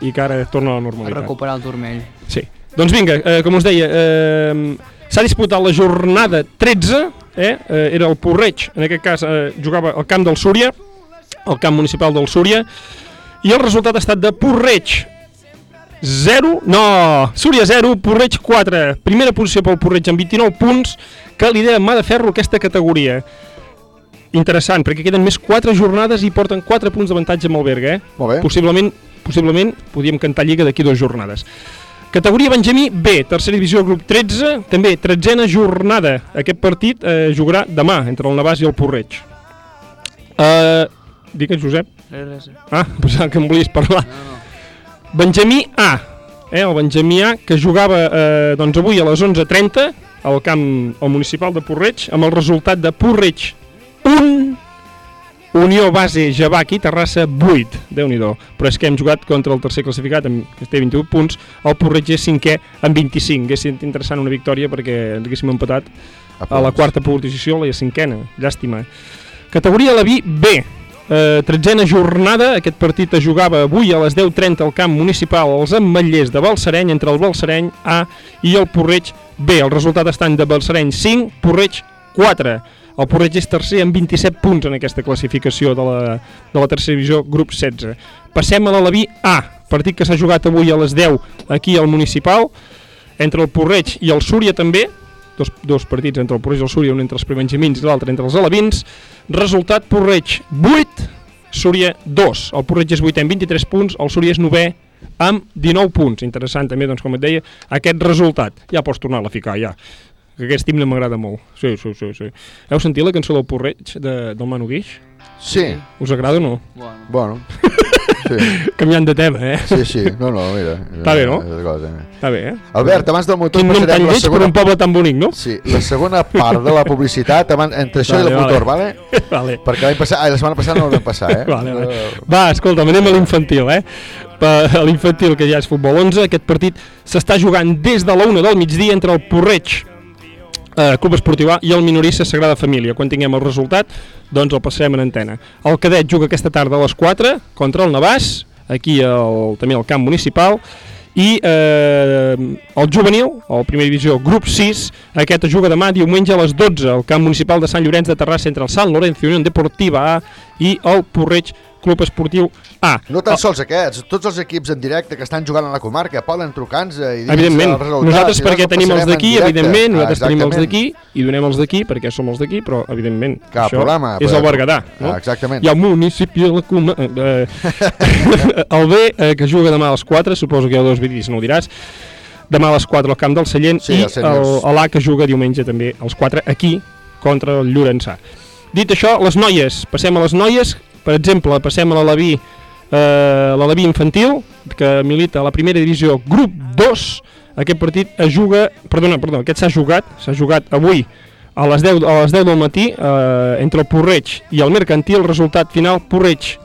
i que ara torna a la A normalitat. recuperar el turmell. Sí. Doncs vinga, eh, com us deia, eh, s'ha disputat la jornada 13, eh, eh, era el Porreig, en aquest cas eh, jugava al camp del Súria, al camp municipal del Súria, i el resultat ha estat de Porreig 0, no, Súria 0, Porreig 4. Primera posició pel Porreig amb 29 punts, que lidera Mà de Ferro aquesta categoria. Interessant, perquè queden més 4 jornades i porten 4 punts d'avantatge amb el Berga, eh? Molt bé. Possiblement, possiblement podíem cantar Lliga d'aquí dues jornades. Categoria Benjamí B, tercera divisió, grup 13, també tretzena jornada. Aquest partit eh, jugarà demà entre el Navàs i el Porreig. Uh, digues, Josep. Res, res. Ah, pensava que em volies parlar. Benjamí A, eh, el Benjamí A, que jugava eh, doncs avui a les 11.30 al camp al municipal de Porreig, amb el resultat de Porreig 1, Unió Base Javac i Terrassa 8, déu nhi Però és que hem jugat contra el tercer classificat, amb, que té 21 punts, el és cinquè amb 25. Hauria estat interessant una victòria perquè ens haguéssim empatat a la quarta posició, la cinquena. Llàstima. Categoria la B, B. Eh, tretzena jornada, aquest partit es jugava avui a les 10.30 al camp municipal als Ametllers de Balsareny, entre el Balsareny A i el Porreig B. El resultat estan de Balsareny 5, Porreig 4. El Porreig és tercer amb 27 punts en aquesta classificació de la, de la tercera divisió, grup 16. Passem a l'Alaví A, partit que s'ha jugat avui a les 10 aquí al municipal, entre el Porreig i el Súria també, dos, dos partits entre el Porreig i el Súria, un entre els primenjamins i l'altre entre els alevins. Resultat Porreig 8, Súria 2. El Porreig és 8 amb 23 punts, el Súria és 9 amb 19 punts. Interessant també, doncs, com et deia, aquest resultat. Ja pots tornar a ficar, ja. Que aquest himne m'agrada molt. Sí, sí, sí, sí. Heu sentit la cançó del Porreig de, del Manu Guix? Sí. Us agrada o no? Bueno. Bueno. Sí. Canviant de tema, eh? Sí, sí. No, no, mira. Està bé, no? Cosa. Està bé, eh? Albert, abans del motor Quin tan passarem la lleig per segona... un poble tan bonic, no? Sí, la segona part de la publicitat abans, entre això Vale, i el motor, vale. vale? Vale. Perquè l'any passat, ai, la setmana passada no el vam passar, eh? Vale, vale. Va, escolta, anem a l'infantil, eh? A l'infantil, que ja és futbol 11, aquest partit s'està jugant des de la 1 del migdia entre el Porreig, eh, Club Esportiu A, i el Minorissa Sagrada Família. Quan tinguem el resultat, doncs el passarem en antena. El cadet juga aquesta tarda a les 4 contra el Navàs, aquí al, també al camp municipal, i eh, el juvenil, el primera divisió, grup 6, aquest es juga demà diumenge a les 12 al camp municipal de Sant Llorenç de Terrassa entre el Sant Lorenzo Unió Deportiva A i el Porreig Club Esportiu A. No tan sols aquests, tots els equips en directe que estan jugant a la comarca poden trucar-nos i dir Evidentment, resultats, nosaltres perquè tenim els d'aquí, evidentment, Ah, nosaltres tenim els d'aquí i donem els d'aquí perquè som els d'aquí, però evidentment Cap això problema, és el Berguedà. No? Ah, exactament. Hi ha un municipi a la coma... Eh, el B, eh, que juga demà a les 4, suposo que hi ha dos vídeos, no ho diràs, demà a les 4 al camp del Sallent Sí, i l'A que juga diumenge també als 4 aquí contra el Llorençà. Dit això, les noies, passem a les noies, per exemple, passem a l'Alaví eh, infantil, que milita a la primera divisió grup 2, aquest partit es juga, perdona, perdona, aquest s'ha jugat, s'ha jugat avui a les 10, a les 10 del matí eh, entre el Porreig i el Mercantil, resultat final Porreig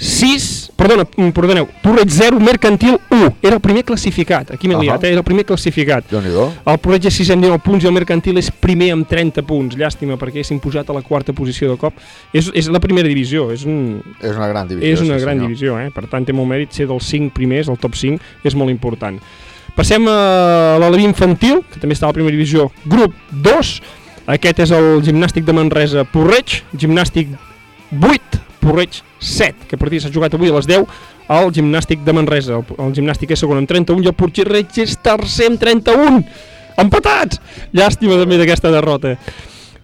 6, perdona, mm, perdoneu, Porreig 0, Mercantil 1, era el primer classificat, aquí m'he Ahà. liat, eh, era el primer classificat. El Porreig és 6 amb 19 punts i el Mercantil és primer amb 30 punts. Llàstima, perquè s'ha imposat a la quarta posició de cop. És, és la primera divisió, és, un, És una gran divisió. és una sí, gran senyor. divisió, eh? per tant té molt mèrit ser dels 5 primers, el top 5 és molt important. Passem a l'Alaví infantil, que també està a la primera divisió, grup 2. Aquest és el gimnàstic de Manresa Porreig, gimnàstic 8, Porreig 7, que partit s'ha jugat avui a les 10 al gimnàstic de Manresa. El, el gimnàstic és segon amb 31 i el Porreig és tercer amb 31. Empatats! Llàstima també d'aquesta derrota.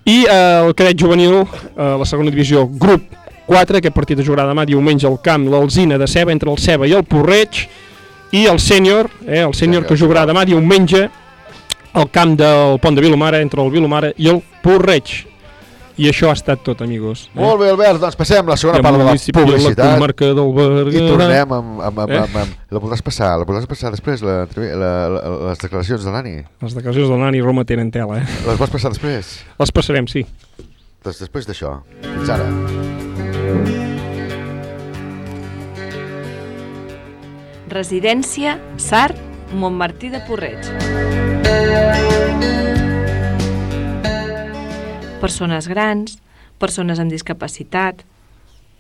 I eh, el cadet juvenil, eh, la segona divisió, grup 4, aquest partit es jugarà demà diumenge al camp l'Alzina de Ceba, entre el Ceba i el Porreig, i el sènior, eh, el sènior que jugarà demà diumenge al camp del Pont de Vilomara, entre el Vilomara i el Porreig. I això ha estat tot, amigos. Eh? Molt bé, Albert, doncs passem la segona part de la de la publicitat. comarca del Berguedà. I tornem amb... amb, amb, Eh? amb, amb la podràs passar, la podràs passar després, la, la, la, les declaracions de l'Ani. Les declaracions del Nani Roma tenen tela, eh? Les vols passar després? Les passarem, sí. Doncs després d'això. Fins ara. Residència Sart, Montmartí de Porreig. Persones grans, persones amb discapacitat...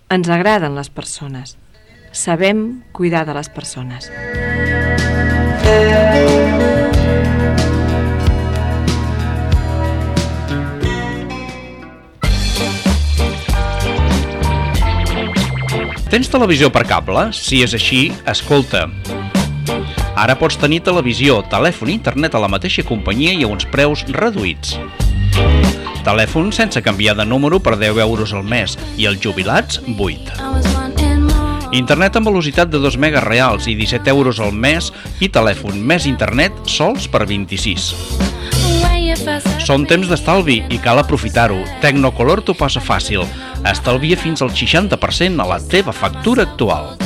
Ens agraden les persones. Sabem cuidar de les persones. Tens televisió per cable? Si és així, escolta. Ara pots tenir televisió, telèfon i internet a la mateixa companyia i a uns preus reduïts. Telèfon sense canviar de número per 10 euros al mes i els jubilats 8. Internet amb velocitat de 2 megas reals i 17 euros al mes i telèfon més internet sols per 26. Són temps d'estalvi i cal aprofitar-ho. Tecnocolor t'ho passa fàcil. Estalvia fins al 60% a la teva factura actual.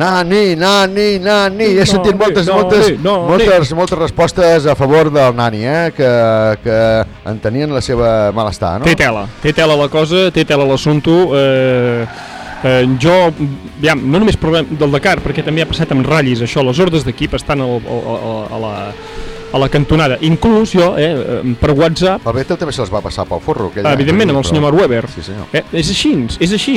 Nani, nani, nani. He sentit moltes, no, moltes, no, moltes, moltes respostes a favor del nani, eh? Que, que entenien la seva malestar, no? Té tela, té tela la cosa, té tela l'assumpto. Eh, eh, jo, ja, no només parlem del Dakar, perquè també ha passat amb ratllis, això, les ordres d'equip estan al, al, al, a, la, a la cantonada. Inclús jo, eh, per WhatsApp... El Vettel també se'ls va passar pel forro. aquell any, Evidentment, amb el senyor Mark Webber. Sí, senyor. Eh, és així, és així.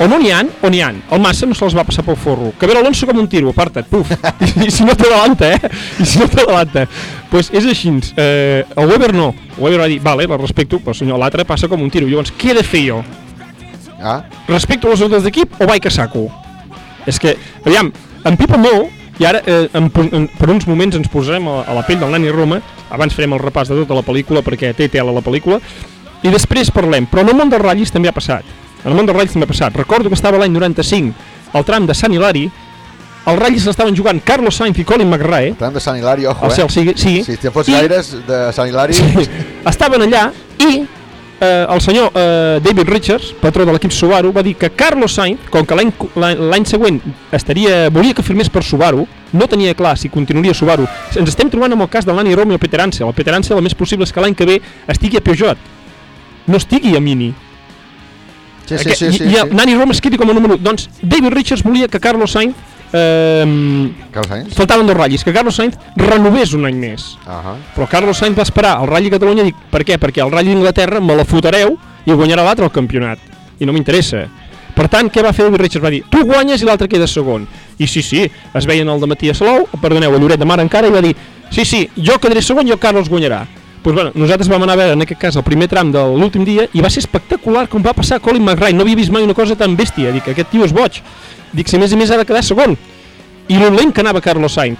O no n'hi ha, o n'hi ha. El Massa no se'ls va passar pel forro. Que ve l'Alonso com un tiro, aparta't, puf. I, I si no t'adalanta, eh? I si no t'adalanta. Pues és així. Eh, el Weber no. El Weber va dir, vale, la respecto, però senyor, l'altre passa com un tiro. Llavors, què he de fer jo? Ah? Respecto les ordres d'equip o vaig a saco? És que, aviam, en Pipa molt, i ara eh, en, en, per uns moments ens posarem a, a la pell del Nani Roma, abans farem el repàs de tota la pel·lícula perquè té tela la pel·lícula, i després parlem. Però en el món dels ratllis també ha passat. En el món dels ratllis també ha passat. Recordo que estava l'any 95 al tram de Sant Hilari, els ratllis l'estaven jugant Carlos Sainz i Colin McRae. Tram de Sant Hilari, ojo, El cel, sí, sí. Si te'n fots I- gaires de Sant Hilari... Sí. Estaven allà i eh, el senyor eh, David Richards, patró de l'equip Subaru, va dir que Carlos Sainz, com que l'any següent estaria, volia que firmés per Subaru, no tenia clar si continuaria Subaru. Ens estem trobant amb el cas de l'Ani Roma i el Peter Ansel. El Peter Ansel el més possible és que l'any que ve estigui a Peugeot, no estigui a Mini. Sí, sí, Aquest- sí, sí, I, i el sí. Nani Roma es quedi com a número 1. Doncs David Richards volia que Carlos Sainz eh, Carlos Sainz? faltaven dos ratllis, que Carlos Sainz renovés un any més. Uh -huh. Però Carlos Sainz va esperar al Rally Catalunya i dic, per què? Perquè el Rally d'Inglaterra me la fotareu i guanyarà l'altre el campionat. I no m'interessa. Per tant, què va fer David Richards? Va dir, tu guanyes i l'altre queda segon. I sí, sí, es veien el de Matías Salou, perdoneu, a Lloret de Mar encara, i va dir, sí, sí, jo quedaré segon i el Carlos guanyarà. Pues bueno, nosaltres vam anar a veure en aquest cas el primer tram de l'últim dia i va ser espectacular com va passar Colin McRae. No havia vist mai una cosa tan bèstia. Dic, aquest tio és boig. Dic, si més a més ha de quedar segon. I lo lent que anava Carlos Sainz.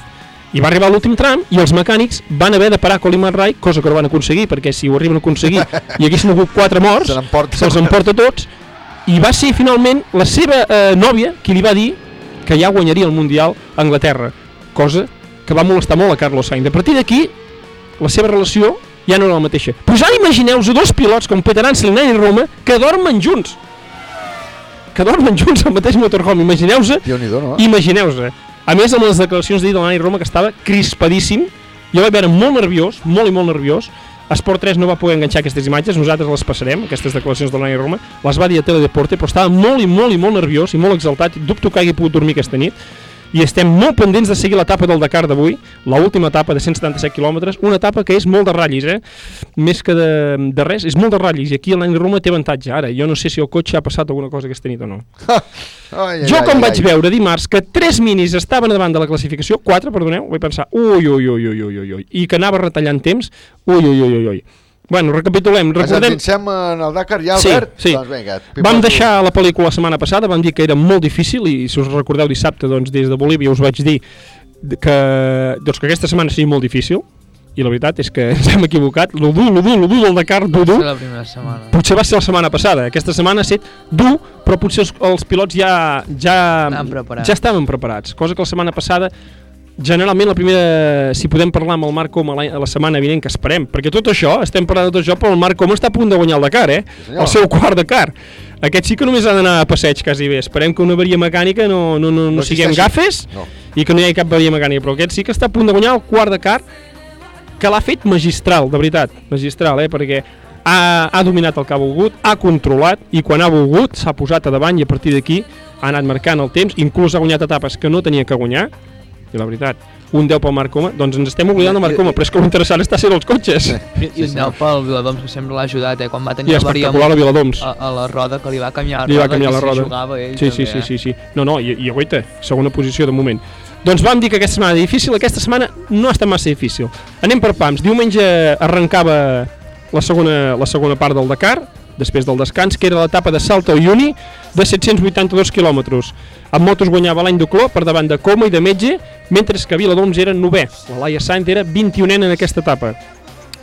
I va arribar a l'últim tram i els mecànics van haver de parar Colin McRae, cosa que no van aconseguir, perquè si ho arriben a aconseguir i haguessin hagut quatre morts, Se se'ls emporta tots, i va ser finalment la seva eh, nòvia qui li va dir que ja guanyaria el Mundial a Anglaterra, cosa que va molestar molt a Carlos Sainz. A partir d'aquí, la seva relació ja no era la mateixa. Pues ara imagineu-vos dos pilots com Peter Ansel i Roma que dormen junts. Que dormen junts al mateix motorhome. Imagineu-vos no? Imagineu-vos. A més, amb les declaracions d'ahir de l'Anai Roma, que estava crispadíssim, jo vaig veure molt nerviós, molt i molt nerviós, Esport 3 no va poder enganxar aquestes imatges, nosaltres les passarem, aquestes declaracions de l'Anai Roma, les va dir a Teledeporte, però estava molt i molt i molt nerviós i molt exaltat, dubto que hagi pogut dormir aquesta nit, i estem molt pendents de seguir l'etapa del Dakar d'avui, l'última etapa de 177 quilòmetres, una etapa que és molt de ratllis, eh? més que de, de res, és molt de ratllis, i aquí l'Anai Roma té avantatge. Ara, jo no sé si el cotxe ha passat alguna cosa aquesta nit o no. Ai, ai, Jo, com ai, vaig ai. veure dimarts que tres minis estaven davant de la classificació, quatre, perdoneu, vaig pensar, ui, ui, ui, ui, ui, ui, ui, i que anava retallant temps, ui, ui, ui, ui, ui. Bueno, recapitulem, Ens recordem... endinsem en el Dakar ja, Sí, Albert? sí. Doncs vinga. Vam deixar la pel·lícula la setmana passada, vam dir que era molt difícil i si us recordeu dissabte doncs, des de Bolívia us vaig dir de que, doncs, que aquesta setmana seria molt difícil i la veritat és que ens hem equivocat. Lo dur, lo dur, lo dur del Dakar, dur, dur, Va ser la primera setmana. potser va ser la setmana passada. Aquesta setmana ha estat dur, però potser els, els pilots ja, ja, Estaven ja estaven preparats. Cosa que la setmana passada generalment la primera, si podem parlar amb el Marc Coma la, la setmana vinent, que esperem, perquè tot això, estem parlant de tot això, però el Marc Coma està a punt de guanyar el Dakar, eh? senyor. el seu quart Dakar. Aquest sí que només ha d'anar a passeig quasi bé. Esperem que una avaria mecànica no, no, no, no, No siguem gafes No. i que no hi hagi cap avaria mecànica, però aquest sí que està a punt de guanyar el quart Dakar que l'ha fet magistral, de veritat, magistral, eh? perquè ha, ha dominat el que ha volgut, ha controlat i quan ha volgut s'ha posat a davant i a partir d'aquí ha anat marcant el temps, inclús ha guanyat etapes que no tenia que guanyar i la veritat, un 10 pel Marc Coma, doncs ens estem oblidant del Marc Coma, però és que l'interessant està sent els cotxes. I, i un 10 pel Viladoms, que sempre l'ha ajudat, eh? Quan va tenir I espectacular el Viladoms. A, a la roda, que li va canviar la Li va roda, canviar la roda. jugava ell sí, sí, també, sí, eh? sí, sí. No, no, i, i aguaita, segona posició de moment. Doncs vam dir que aquesta setmana difícil, aquesta setmana no ha estat massa difícil. Anem per pams. Diumenge arrencava la segona, la segona part del Dakar, després del descans, que era l'etapa de Salto Uni, de 782 quilòmetres. Amb motos guanyava l'any Ducló per davant de Coma i de Metge, mentre que Viladoms era novè. La Laia Sainz era 21 en aquesta etapa.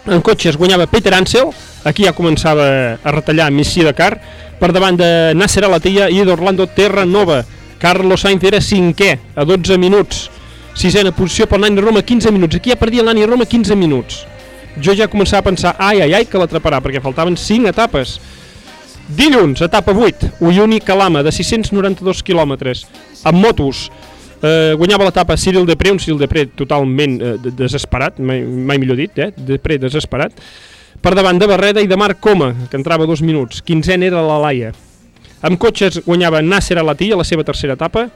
En cotxes guanyava Peter Ansel, aquí ja començava a retallar Missi Dakar, per davant de Nasser Alatilla i d'Orlando Terranova. Carlos Sainz era cinquè, a 12 minuts. Sisena posició per Nani Roma, 15 minuts. Aquí ja perdia Nani Roma 15 minuts. Jo ja començava a pensar, ai, ai, ai, que l'atraparà, perquè faltaven 5 etapes. Dilluns, etapa 8, Uyuni Calama, de 692 quilòmetres, amb motos. Eh, guanyava l'etapa Cyril Depré, un Cyril Depré totalment eh, de- desesperat, mai, mai millor dit, eh? Depré desesperat, per davant de Barreda i de Marc Coma, que entrava dos minuts. Quinzena era la Laia. Amb cotxes guanyava Nasser Alatí a la seva tercera etapa,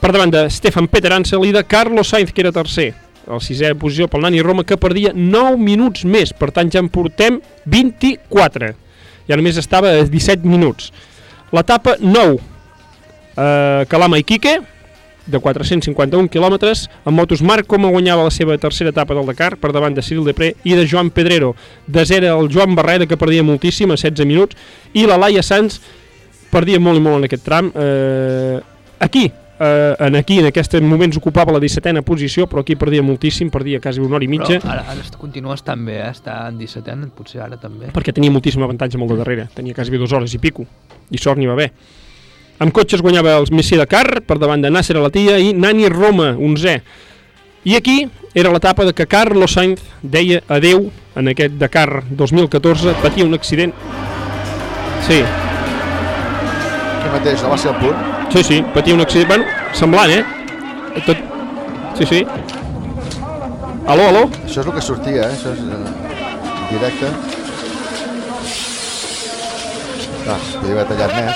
per davant de Stefan Peter Ansel i de Carlos Sainz, que era tercer. A la sisena posició pel Nani Roma, que perdia 9 minuts més, per tant ja en portem 24. Ja només estava a 17 minuts. L'etapa 9, eh, Calama i Quique, de 451 quilòmetres, amb motos Marc Coma guanyava la seva tercera etapa del Dakar per davant de Cyril Depré i de Joan Pedrero. Desera el Joan Barreda, que perdia moltíssim, a 16 minuts, i la Laia Sanz perdia molt i molt en aquest tram. Eh, aquí, eh, en aquí, en aquests moments ocupava la 17a posició, però aquí perdia moltíssim, perdia quasi una hora i mitja, Però ara, ara continua estant bé, eh? Està en 17 potser ara també. perquè tenia moltíssim avantatge el de darrere, tenia quasi dues hores i pico, i sort n'hi va bé. Amb cotxes guanyava els Messi Dakar per davant de Nasser Alatia i Nani Roma, 11è. I aquí era l'etapa de que Carlos Sainz deia adeu en aquest Dakar 2014, patia un accident. Sí, Aquí mateix, no va ser el punt? Sí, sí, patia un accident, bueno, semblant, eh? Tot... Sí, sí. Aló, aló? Això és el que sortia, eh? Això és eh, directe. Ah, podria haver tallat més.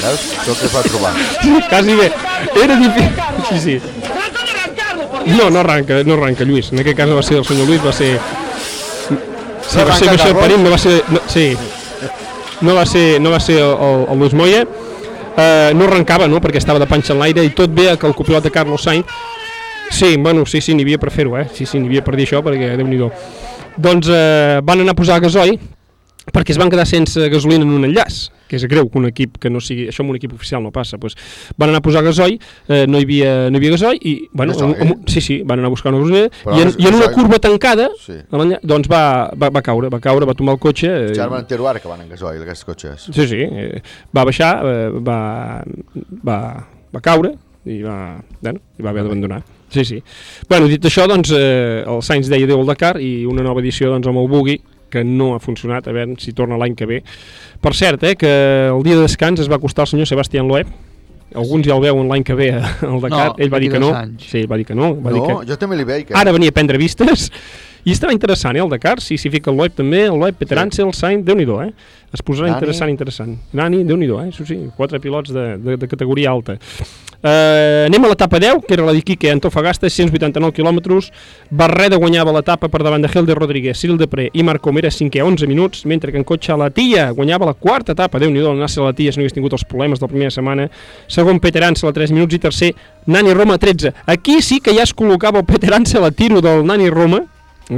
Veus? Això que es va trobar. Sí, quasi bé. Era difícil. Sí, sí. No, no arranca, no arranca, Lluís. En aquest cas no va ser el senyor Lluís, va ser... Sí, No va ser Michel? Perín, no va ser... No, sí. No va ser, no va ser el, el, el Luis Moya. Uh, no arrencava, no?, perquè estava de panxa en l'aire i tot bé que el copilot de Carlos Sainz Sí, bueno, sí, sí, n'hi havia per fer-ho, eh? Sí, sí, n'hi havia per dir això, perquè déu nhi Doncs eh, van anar a posar gasoil perquè es van quedar sense gasolina en un enllaç, que és greu que un equip que no sigui, això en un equip oficial no passa, doncs van anar a posar gasoil, eh, no, hi havia, no hi havia gasoil i, bueno, Gasoil? amb- amb- sí, sí, van anar a buscar una gasolina Però i en, i en una curva tancada, Sí. doncs va, va, va caure, va caure, va tombar el cotxe. eh, Ja me n'entero ara que van en gasoil, aquests cotxes. Sí, sí, eh, va baixar, eh, va, va, va caure i va, bueno, i va haver d'abandonar. Sí, sí. Bueno, dit això, doncs, eh, el Sainz deia adéu al Dakar i una nova edició doncs, amb el Bugui, que no ha funcionat, a veure si torna l'any que ve. Per cert, eh, que el dia de descans es va costar al senyor Sebastián Loeb, alguns ja el veuen l'any que ve al Dakar, No, ell va dir que no, anys. sí, va dir que no, va dir No, que... jo també li veig. Eh? Ara venia a prendre vistes i estava interessant, eh, el Dakar, sí, s'hi fica el Loeb també, el Loeb, Peter Sí. Ansel, Sainz, déu-n'hi-do, eh? Es posarà Nani. interessant, interessant. Nani, déu-n'hi-do, eh? Això sí, quatre pilots de, de, de categoria alta. Uh, anem a l'etapa 10, que era la d'Iquique Antofagasta, 189 quilòmetres. Barreda guanyava l'etapa per davant de Helder Rodríguez, Cyril Depré i Marc Comera, 5è a 11 minuts, mentre que en cotxe la Tia guanyava la quarta etapa, déu-n'hi-do, el Nasser la Tia si no hagués tingut els problemes de la primera setmana. Segon, Peter Ansel a 3 minuts i tercer, Nani Roma a 13. Aquí sí que ja es col·locava el Peter Ansel a tiro del Nani Roma,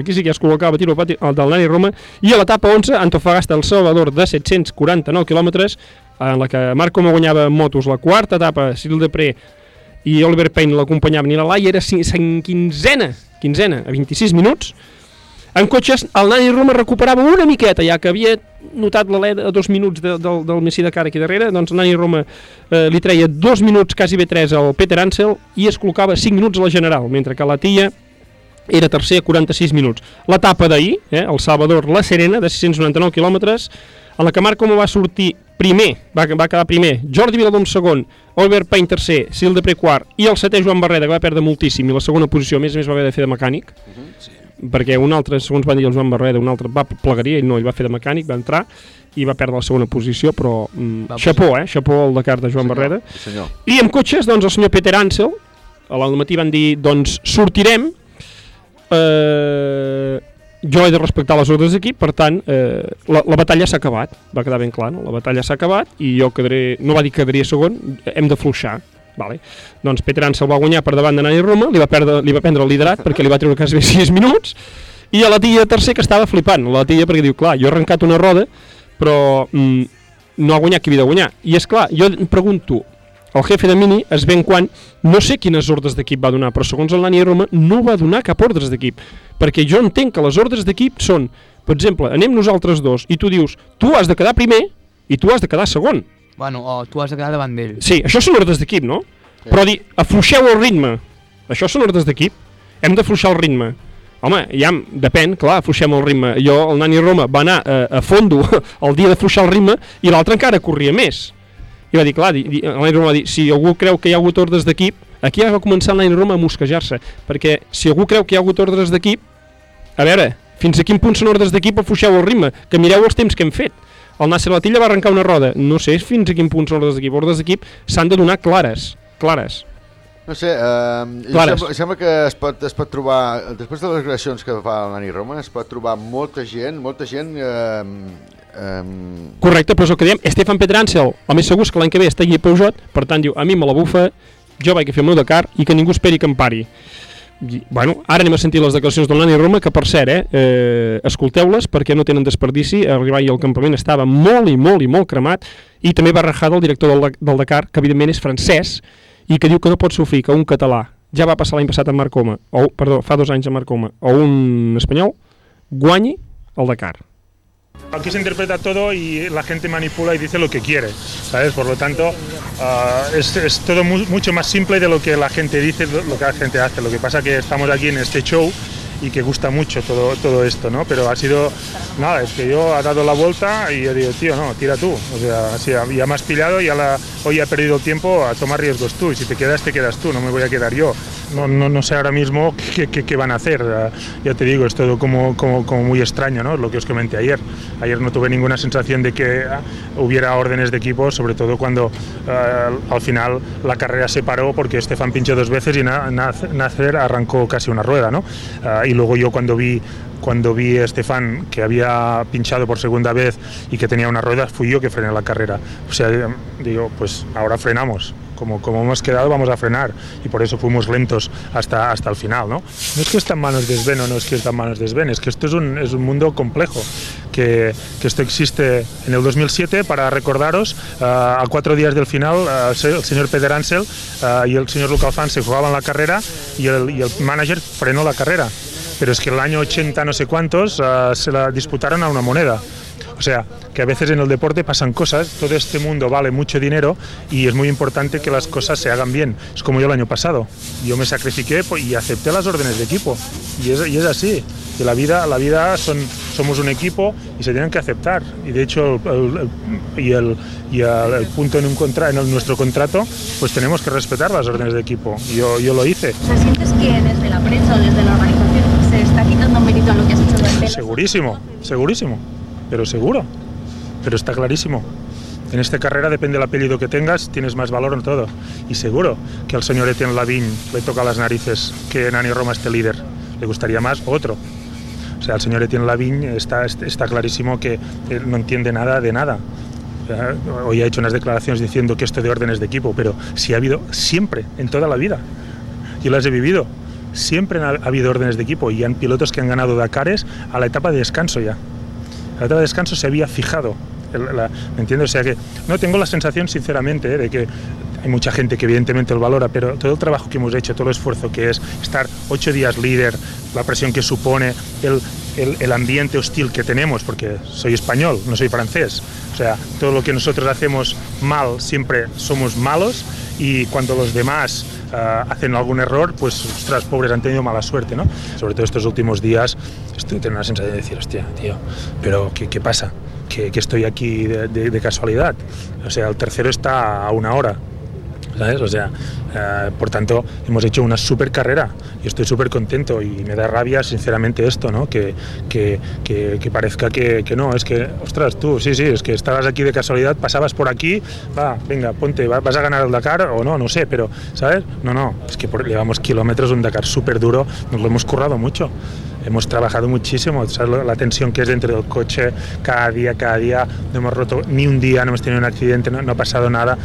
aquí sí que es col·locava tiro el el del Nani Roma, i a l'etapa 11, Antofagasta, el Salvador, de 749 quilòmetres, en la que Marc Coma guanyava motos. La quarta etapa, Cyril Depré i Oliver Payne l'acompanyaven. I la Laia era cin- cin- quinzena, quinzena, a 26 minuts, en cotxes, el Nani Roma recuperava una miqueta, ja que havia notat l'alè a dos minuts de, del, del Messi de cara aquí darrere, doncs el Nani Roma eh, li treia dos minuts, quasi bé tres, al Peter Ansel i es col·locava 5 minuts a la general, mentre que la Tia era tercer a 46 minuts. L'etapa d'ahir, eh, el Salvador La Serena, de 699 quilòmetres, en la que Marc Coma va sortir primer, va, va quedar primer, Jordi Viladom segon, Oliver Payne tercer, Sil de Pre quart, i el setè Joan Barreda, que va perdre moltíssim, i la segona posició, a més a més va haver de fer de mecànic, perquè un altre, segons van dir el Joan Barreda, un altre va plegaria i no, ell va fer de mecànic, va entrar i va perdre la segona posició, però mm, Va xapó, eh? Xapó al Dakar de Joan Barreda. Sí, senyor. I amb cotxes, doncs, el senyor Peter Ansel, a matí van dir, doncs, sortirem, eh, jo he de respectar les ordres d'equip, per tant, eh, la, la batalla s'ha acabat, va quedar ben clar, no? la batalla s'ha acabat i jo quedaré, no va dir que quedaria segon, hem de fluixar. Vale. Doncs Peter Ansel va guanyar per davant de Nani Roma, li va, perdre, li va prendre el liderat perquè li va treure quasi 6 minuts, i a la tia tercer que estava flipant, la tia perquè diu, clar, jo he arrencat una roda, però mm, no ha guanyat qui havia de guanyar. I és clar, jo em pregunto, el jefe de Mini es ven quan no sé quines ordres d'equip va donar, però segons el Nani Roma no va donar cap ordres d'equip, perquè jo entenc que les ordres d'equip són, per exemple, anem nosaltres dos i tu dius, tu has de quedar primer i tu has de quedar segon. Bueno, o tu has de quedar davant d'ell. Sí, això són ordres d'equip, no? Sí. Però dir, afluixeu el ritme, això són ordres d'equip, hem d'afluixar el ritme. Home, ja depèn, clar, afluixem el ritme. Jo, el Nani Roma, va anar a, a fondo el dia d'afluixar el ritme i l'altre encara corria més. I va dir, clar, di, Nani Roma va dir, si algú creu que hi ha hagut ordres d'equip, aquí ja va començar el Nani Roma a mosquejar-se, perquè si algú creu que hi ha hagut ordres d'equip, a veure, fins a quin punt són ordres d'equip afluixeu el ritme, que mireu els temps que hem fet. El Nasser Latilla va arrencar una roda, no sé fins a quin punt són ordres d'equip. Ordres d'equip s'han de donar clares, clares. No sé, eh, sembla, sembla que es pot, es pot trobar, després de les declaracions que fa el Nani Roma, es pot trobar molta gent, molta gent... Eh, eh, Correcte, però és el que diem, Stefan Petransel, el més segur és que l'any que ve estigui a Peugeot, per tant diu, a mi me la bufa, jo vaig a fer el meu Dakar i que ningú esperi que em pari. I, bueno, ara anem a sentir les declaracions del Nani Roma, que per cert, eh, eh, escolteu-les perquè no tenen desperdici, arribar i al campament estava molt i molt i molt cremat, i també va rajar del director del, del Dakar, que evidentment és francès, i que diu que no pot sofrir que un català, ja va passar l'any passat a Marc Coma, o, perdó, fa dos anys a Marc Coma, o un espanyol, guanyi el Dakar. Aquí se interpreta todo y la gente manipula y dice lo que quiere, ¿sabes? Por lo tanto, ah, es, es todo mu- mucho más simple de lo que la gente dice, lo que la gente hace. Lo que pasa que estamos aquí en este show y que gusta mucho todo, todo esto, ¿no? Pero ha sido, nada, es que yo ha dado la vuelta y yo digo, tío, no, tira tú. O sea, si ya me has pillado, ya la, hoy ha perdido el tiempo a tomar riesgos tú. Y si te quedas, te quedas tú, no me voy a quedar yo. No, no, no sé ahora mismo qué, qué- qué van a hacer. Ya te digo, es todo como, como, como muy extraño, ¿no? Lo que os comenté ayer. Ayer no tuve ninguna sensación de que ah, hubiera órdenes de equipo, sobre todo cuando ah, al final la carrera se paró porque Estefan pinchó dos veces y Na- Na- Nacer arrancó casi una rueda, ¿no? Ah, y luego yo cuando vi cuando vi a Estefan que había pinchado por segunda vez y que tenía una rueda, fui yo que frené la carrera. O sea, digo, pues ahora frenamos. Como, como hemos quedado, vamos a frenar. Y por eso fuimos lentos hasta, hasta el final, ¿no? No es que está en manos de Sven o no es que está en manos de Sven, es que esto es un, es un mundo complejo. Que, que esto existe en el 2007, para recordaros, ah, a cuatro días del final, ah, el se- el señor Peter Ansel ah, y el señor Luca Alfán se jugaban la carrera y y el manager frenó la carrera. Pero es que el año 80 no sé cuántos ah, se la disputaron a una moneda. O sea, que a veces en el deporte pasan cosas, todo este mundo vale mucho dinero y es muy importante que las cosas se hagan bien. Es como yo el año pasado. Yo me sacrifiqué y acepté las órdenes de equipo. Y es, así. Que la vida, la vida son, somos un equipo y se tienen que aceptar. Y de hecho, el- y, el, y el, punto en, un contra, en nuestro contrato, pues tenemos que respetar las órdenes de equipo. Yo, yo lo hice. O ¿sientes que desde la prensa o desde la organización está quitando mérito a lo que has hecho Segurísimo, segurísimo, pero seguro, pero está clarísimo. En esta carrera depende del apellido que tengas, tienes más valor en todo. Y seguro que al señor Etienne Lavigne le toca las narices que Nani Roma esté líder. Le gustaría más otro. O sea, el señor Etienne Lavigne está, está clarísimo que no entiende nada de nada. Hoy ha hecho unas declaraciones diciendo que esto de órdenes de equipo, pero sí ha habido siempre, en toda la vida. Yo las he vivido. Siempre ha ha habido órdenes de equipo y han pilotos que han ganado Dakares a la etapa de descanso ya. La etapa de descanso se había fijado. el-. O sea que no tengo la sensación, sinceramente, eh, de que hay mucha gente que evidentemente lo valora, pero todo el trabajo que hemos hecho, todo el esfuerzo que es estar ocho días líder, la presión que supone, el- el ambiente hostil que tenemos, porque soy español, no soy francés. O sea, todo lo que nosotros hacemos mal siempre somos malos y cuando los demás ah, hacen algún error, pues, ostras, pobres, han tenido mala suerte, ¿no? Sobre todo estos últimos días, estoy teniendo la sensación de decir, hostia, tío, pero ¿qué, pasa? Que, estoy aquí de casualidad. O sea, el tercero está a una hora. O sea, eh, por tanto, hemos hecho una super carrera y estoy súper contento y me da rabia, sinceramente, esto, ¿no? Que, que, que, parezca que, no, es que, ostras, tú, sí, sí, es que estabas aquí de casualidad, pasabas por aquí, va, venga, ponte, va- vas a ganar el Dakar o no, no sé, pero, ¿sabes? No, no, es que llevamos kilómetros, un Dakar súper duro, nos lo hemos currado mucho. Hemos trabajado muchísimo, ¿sabes? la tensión que es dentro del coche, cada día, cada día, no hemos roto ni un día, no hemos tenido un accidente, no ha pasado nada.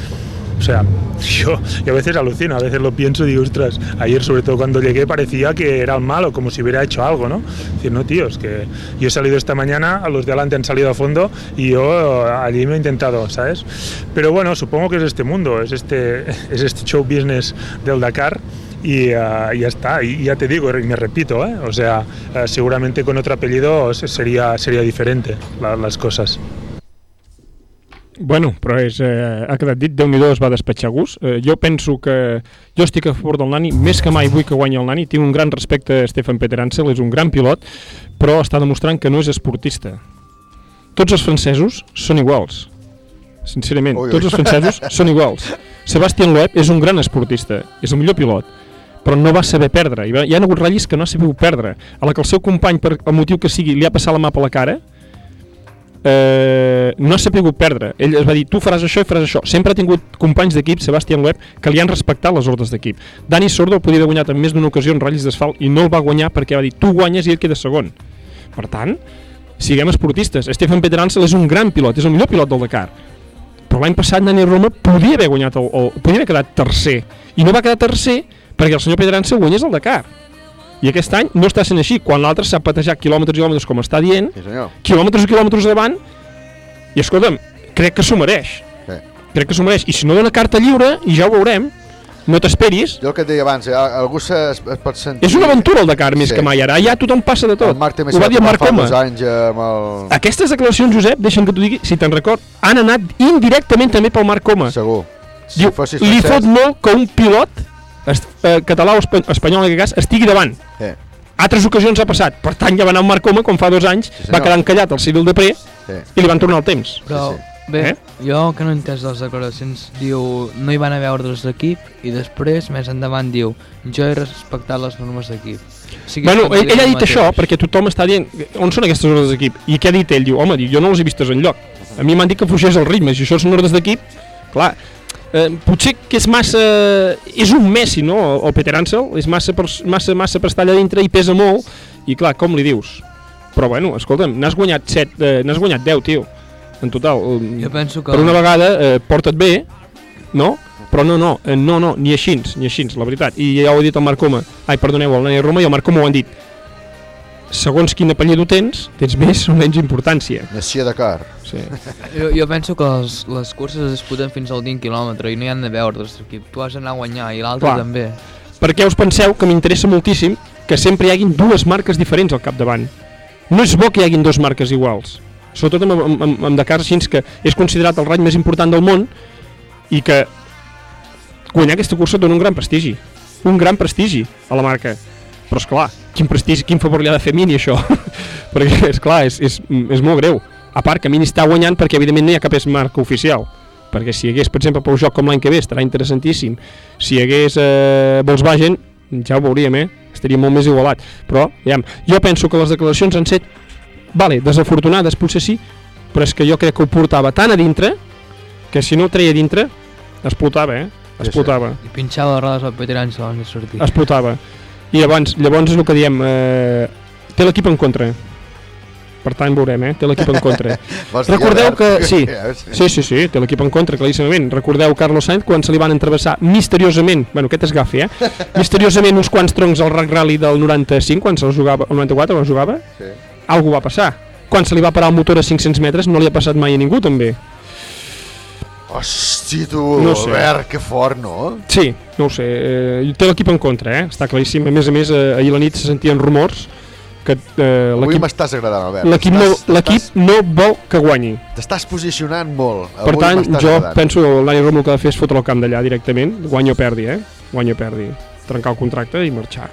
O sea, yo, a veces alucino, a veces lo pienso y digo, ostras, ayer sobre todo cuando llegué parecía que era el malo, como si hubiera hecho algo, ¿no? Decir, no, tío, es que yo he salido esta mañana, los de adelante han salido a fondo y yo allí me he intentado, ¿sabes? Pero bueno, supongo que es este mundo, es este, es este show business del Dakar y ah, ya está, y ya te digo, y me repito, ¿eh? o sea, eh, seguramente con otro apellido se- sería, sería diferente la- las cosas. Bueno, però és, eh, ha quedat dit, déu nhi es va despatxar gust. Eh, jo penso que jo estic a favor del Nani, més que mai vull que guanyi el Nani. Tinc un gran respecte a Stefan Peter Ansel, és un gran pilot, però està demostrant que no és esportista. Tots els francesos són iguals. Sincerament, Ui, ui. tots els francesos són iguals. Sebastian Loeb és un gran esportista, és el millor pilot, però no va saber perdre. Hi ha hagut ratllis que no ha sabut perdre. A la que el seu company, per el motiu que sigui, li ha passat la mà per la cara, eh, no ha sabut perdre. Ell es va dir, tu faràs això i faràs això. Sempre ha tingut companys d'equip, Sebastián Webb, que li han respectat les ordres d'equip. Dani Sordo podia haver guanyat en més d'una ocasió en ratllis d'asfalt i no el va guanyar perquè va dir, tu guanyes i ell queda segon. Per tant, siguem esportistes. Stefan Peter Ansel és un gran pilot, és el millor pilot del Dakar. Però l'any passat Dani Roma podia haver guanyat el, el, podia haver quedat tercer i no va quedar tercer perquè el senyor Peter Ansel guanyés el Dakar. I aquest any no està sent així, quan l'altre s'ha patejat quilòmetres i quilòmetres, com està dient, Sí, senyor. quilòmetres i quilòmetres davant, i escolta'm, crec que s'ho mereix. Sí. Crec que s'ho mereix. I si no dona carta lliure, i ja ho veurem, no t'esperis. Jo el que et deia abans, eh, algú se, es, es pot sentir... És una aventura el Dakar, més Sí. que mai. Ara ja tothom passa de tot. El Marc també ho va dir Marc Coma. anys amb el... Aquestes declaracions, Josep, deixa'm que t'ho digui, si te'n record, han anat indirectament també pel Marc Coma. Segur. Si Diu, li fot molt que un pilot eh, català o espa- espanyol en aquest cas estigui davant. Sí. Altres ocasions ha passat. Per tant, ja va anar el Marc Coma quan fa dos anys senyor. va quedar encallat al Cyril Depré Sí. i li van tornar el temps. Però, bé, eh? jo que no he entès les declaracions, diu, no hi van haver ordres d'equip i després, més endavant, diu, jo he respectat les normes d'equip. O sigui, Bueno, ell, ell ha dit mateix. això perquè tothom està dient on són aquestes ordres d'equip i què ha dit ell? Diu, home, diu, jo no les he vistes enlloc a mi m'han dit que fugeix el ritme si això són ordres d'equip, clar eh, potser que és massa és un Messi, no? El Peter Ansel és massa massa, massa per estar allà dintre i pesa molt i clar, com li dius? però bueno, escolta'm, n'has guanyat 7 eh, n'has guanyat 10, tio en total Jo penso que- per una vegada eh, porta't bé no? però no, no, eh, no, no, ni així, ni així, la veritat. I ja ho ha dit el Marc Coma, ai, perdoneu, el Nani Roma i el Marc Coma ho han dit. Segons quin apellido tens, tens més o menys importància. Nació Dakar. Sí. Jo, jo penso que les, les curses es disputen fins al 20 km i no hi han ordres d'equip. Tu has d'anar a guanyar i l'altre també. Per què us penseu que m'interessa moltíssim que sempre hi haguin dues marques diferents al capdavant? No és bo que hi haguin dues marques iguals. Sobretot amb, amb, amb, amb Dakar així que és considerat el raig més important del món i que guanyar aquesta cursa dona un gran prestigi. Un gran prestigi a la marca. Però és clar, quin prestigi, quin favor li ha de fer Mini això? perquè és clar, és, és, és molt greu. A part que Mini està guanyant perquè evidentment no hi ha cap marca oficial perquè si hi hagués, per exemple, Peugeot com l'any que ve estarà interessantíssim, si hi hagués eh, Volkswagen, ja ho veuríem, eh? estaria molt més igualat, però ja, jo penso que les declaracions han set vale, desafortunades potser sí, però és que jo crec que ho portava tan a dintre que si no ho treia a dintre explotava, eh? explotava I pinxava les rodes al Peter de sortir. explotava i llavors, llavors és el que diem eh, té l'equip en contra per tant veurem, eh? té l'equip en contra recordeu que sí, sí, sí, sí té l'equip en contra, claríssimament recordeu Carlos Sainz quan se li van entrevessar misteriosament, bueno aquest és gafe, eh? misteriosament uns quants troncs al Rack Rally del 95 quan se'l jugava, el 94 quan jugava Sí. algú va passar quan se li va parar el motor a 500 metres no li ha passat mai a ningú també Hosti, tu, No sé. Albert, que fort, no? Sí, no ho sé. Eh, té l'equip en contra, eh? Està claríssim. A més a més, eh, ahir a la nit se sentien rumors que eh, Avui l'equip m'estàs agradant, Albert. l'equip no, no vol que guanyi. T'estàs posicionant molt. Per Avui tant, m'estàs jo agradant. penso que l'Ani Romo que ha de fer és fotre el camp d'allà directament, guanyi o perdi, eh? Guanyi o perdi. Trencar el contracte i marxar.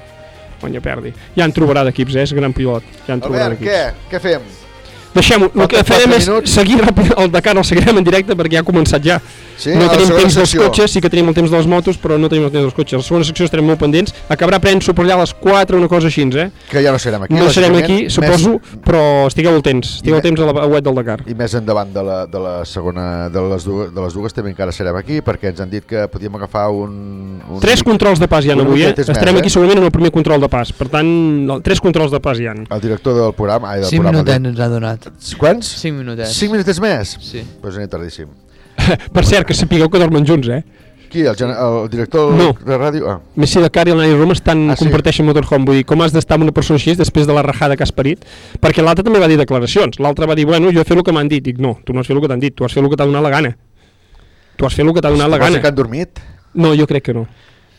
Guanyi o perdi. Ja en trobarà d'equips, eh? És gran pilot. Ja en trobarà Albert, què? Què fem? Deixem-ho. El que farem és minuts. seguir ràpid el Dakar, el seguirem en directe perquè ja ha començat ja. Sí, no tenim temps dels secció. cotxes, sí que tenim el temps de les motos, però no tenim el temps dels cotxes. A la segona secció estarem molt pendents. Acabarà prenent-s'ho per allà a les 4, una cosa així, eh? Que ja no serem aquí, No serem aquí, suposo, però estigueu al temps. Estigueu temps a la web del Dakar. I més endavant de la, de la segona de les, dues, de les dues també encara serem aquí perquè ens han dit que podíem agafar un... un Tres controls de pas ha un avui, eh? Estarem més, aquí segurament en el primer control de pas. Per tant, no, tres controls de pas ha. El director del programa... Ai, del 5 programa de- ens ha donat. Quants? 5 minutets. 5 minutets més? Sí. Doncs pues anem tardíssim. per cert, que sapigueu que dormen junts, eh? Qui? El, el director No. de ràdio? Ah. Messi de Car i el Nani Roma estan, Ah, sí? comparteixen motorhome, vull dir, com has d'estar amb una persona així després de la rajada que has parit? Perquè l'altre també va dir declaracions, l'altre va dir, bueno, jo he fet el que m'han dit, dic, no, tu no has fet el que t'han dit, tu has fet el que t'ha donat la gana. Tu has fet el que t'ha donat la gana. que han dormit? No, jo crec que no.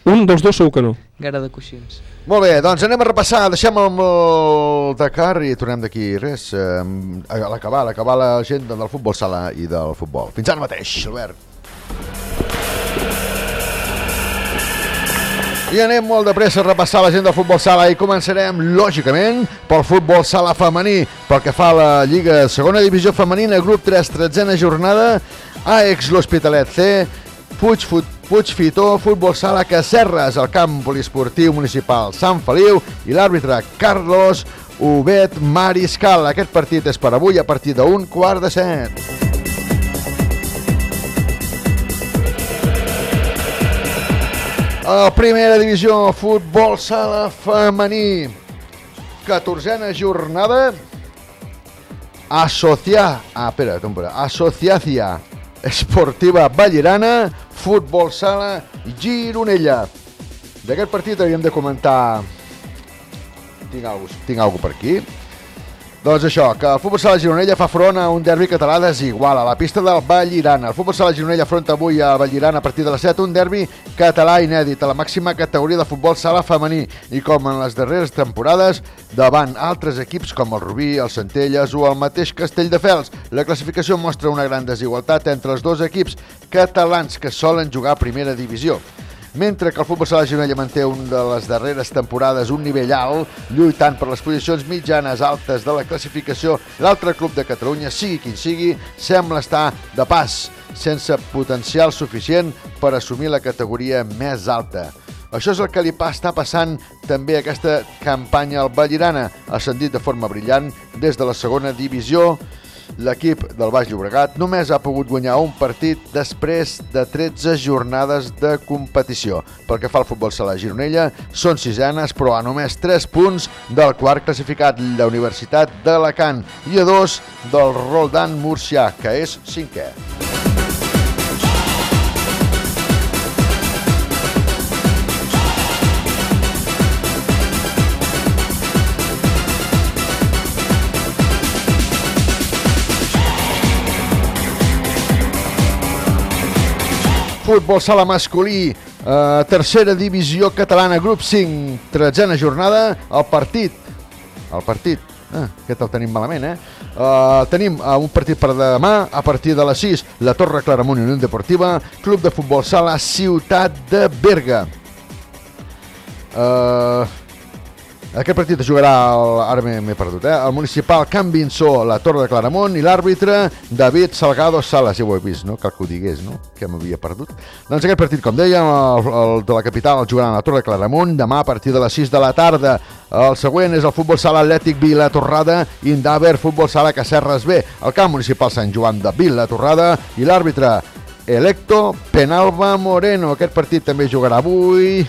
Un dels dos segur que no. Gara de coixins. Molt bé, doncs anem a repassar, deixem amb el Dakar i tornem d'aquí res, eh, a l'acabar, a l'acabar l'agenda del futbol sala i del futbol. Fins ara mateix, Albert. I anem molt de pressa a repassar l'agenda del futbol sala i començarem, lògicament, pel futbol sala femení. Pel que fa a la Lliga Segona Divisió Femenina, grup 3, tretzena jornada, AEX l'Hospitalet C, Puig, Fut, Puig Fitó, Futbol Sala Cacerres, el camp poliesportiu municipal Sant Feliu i l'àrbitre Carlos Ubet Mariscal. Aquest partit és per avui a partir d'un quart de set. A primera divisió, futbol sala femení. 14a jornada. Asociar... Ah, espera, espera. Asociacia Esportiva Vallirana, futbol sala Gironella. D'aquest partit havíem de comentar... Tinc alguna tinc alguna per aquí. Doncs això, que el Futbol Sala Gironella fa front a un derbi català desigual a la pista del Vallirana. El Futbol Sala Gironella afronta avui a Vallirana a partir de les 7 un derbi català inèdit a la màxima categoria de futbol sala femení i com en les darreres temporades davant altres equips com el Rubí, el Centelles o el mateix Castelldefels. La classificació mostra una gran desigualtat entre els dos equips catalans que solen jugar a primera divisió. Mentre que el futbol sala Gironella manté un de les darreres temporades un nivell alt, lluitant per les posicions mitjanes altes de la classificació, l'altre club de Catalunya, sigui quin sigui, sembla estar de pas, sense potencial suficient per assumir la categoria més alta. Això és el que li està passant també aquesta campanya al Vallirana, ascendit de forma brillant des de la segona divisió, L'equip del Baix Llobregat només ha pogut guanyar un partit després de 13 jornades de competició. Pel que fa al futbol sala Gironella, són sisenes, però a només 3 punts del quart classificat, la Universitat d'Alacant, i a 2 del Roldan Murcià, que és cinquè. Futbol sala masculí, eh, tercera divisió catalana, grup 5, tretzena jornada, el partit, el partit, ah, aquest el tenim malament, eh? Uh, tenim uh, un partit per demà, a partir de les 6, la Torre Claramunt Unió Deportiva, Club de Futbol Sala, Ciutat de Berga. Uh, aquest partit es jugarà, el, ara m'he perdut, eh? el municipal Can Vinsó, la Torre de Claramunt i l'àrbitre David Salgado Salas, ja ho he vist, no? Cal que ho digués, no? Que m'havia perdut. Doncs aquest partit, com dèiem, el, el de la capital el jugaran a la Torre de Claramunt demà a partir de les 6 de la tarda. El següent és el Futbol Sala Atlètic Vila Torrada, Indaver, Futbol Sala Cacerres B, el camp municipal Sant Joan de Vila Torrada i l'àrbitre Electo Penalba Moreno. Aquest partit també jugarà avui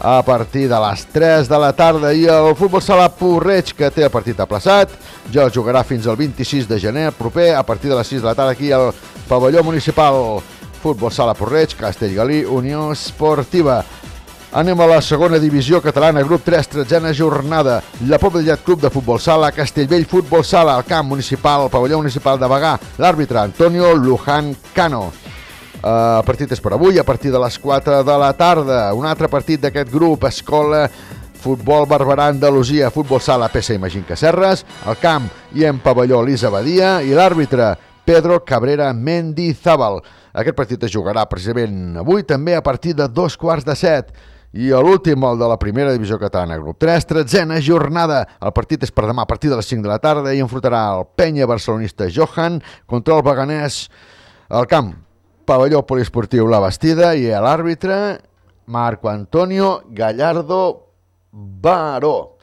a partir de les 3 de la tarda i el futbol sala Porreig que té el partit aplaçat ja el jugarà fins al 26 de gener proper a partir de les 6 de la tarda aquí al pavelló municipal futbol sala Porreig, Castellgalí, Unió Esportiva Anem a la segona divisió catalana, grup 3, tretzena jornada. La Pobla de Llet Club de Futbol Sala, Castellvell Futbol Sala, al camp municipal, el pavelló municipal de Bagà. L'àrbitre Antonio Luján Cano. Uh, el partit és per avui, a partir de les 4 de la tarda. Un altre partit d'aquest grup, Escola Futbol Barberà Andalusia, Futbol Sala PC Imagín Cacerres, el camp i en pavelló Elisa Badia i l'àrbitre Pedro Cabrera Mendizábal. Aquest partit es jugarà precisament avui també a partir de dos quarts de set. I l'últim, el de la primera divisió catalana, grup 3, tretzena jornada. El partit és per demà a partir de les 5 de la tarda i enfrontarà el penya barcelonista Johan contra el Beganès al camp. Pavelló poliesportiu La Bastida i l'àrbitre Marco Antonio Gallardo Baró.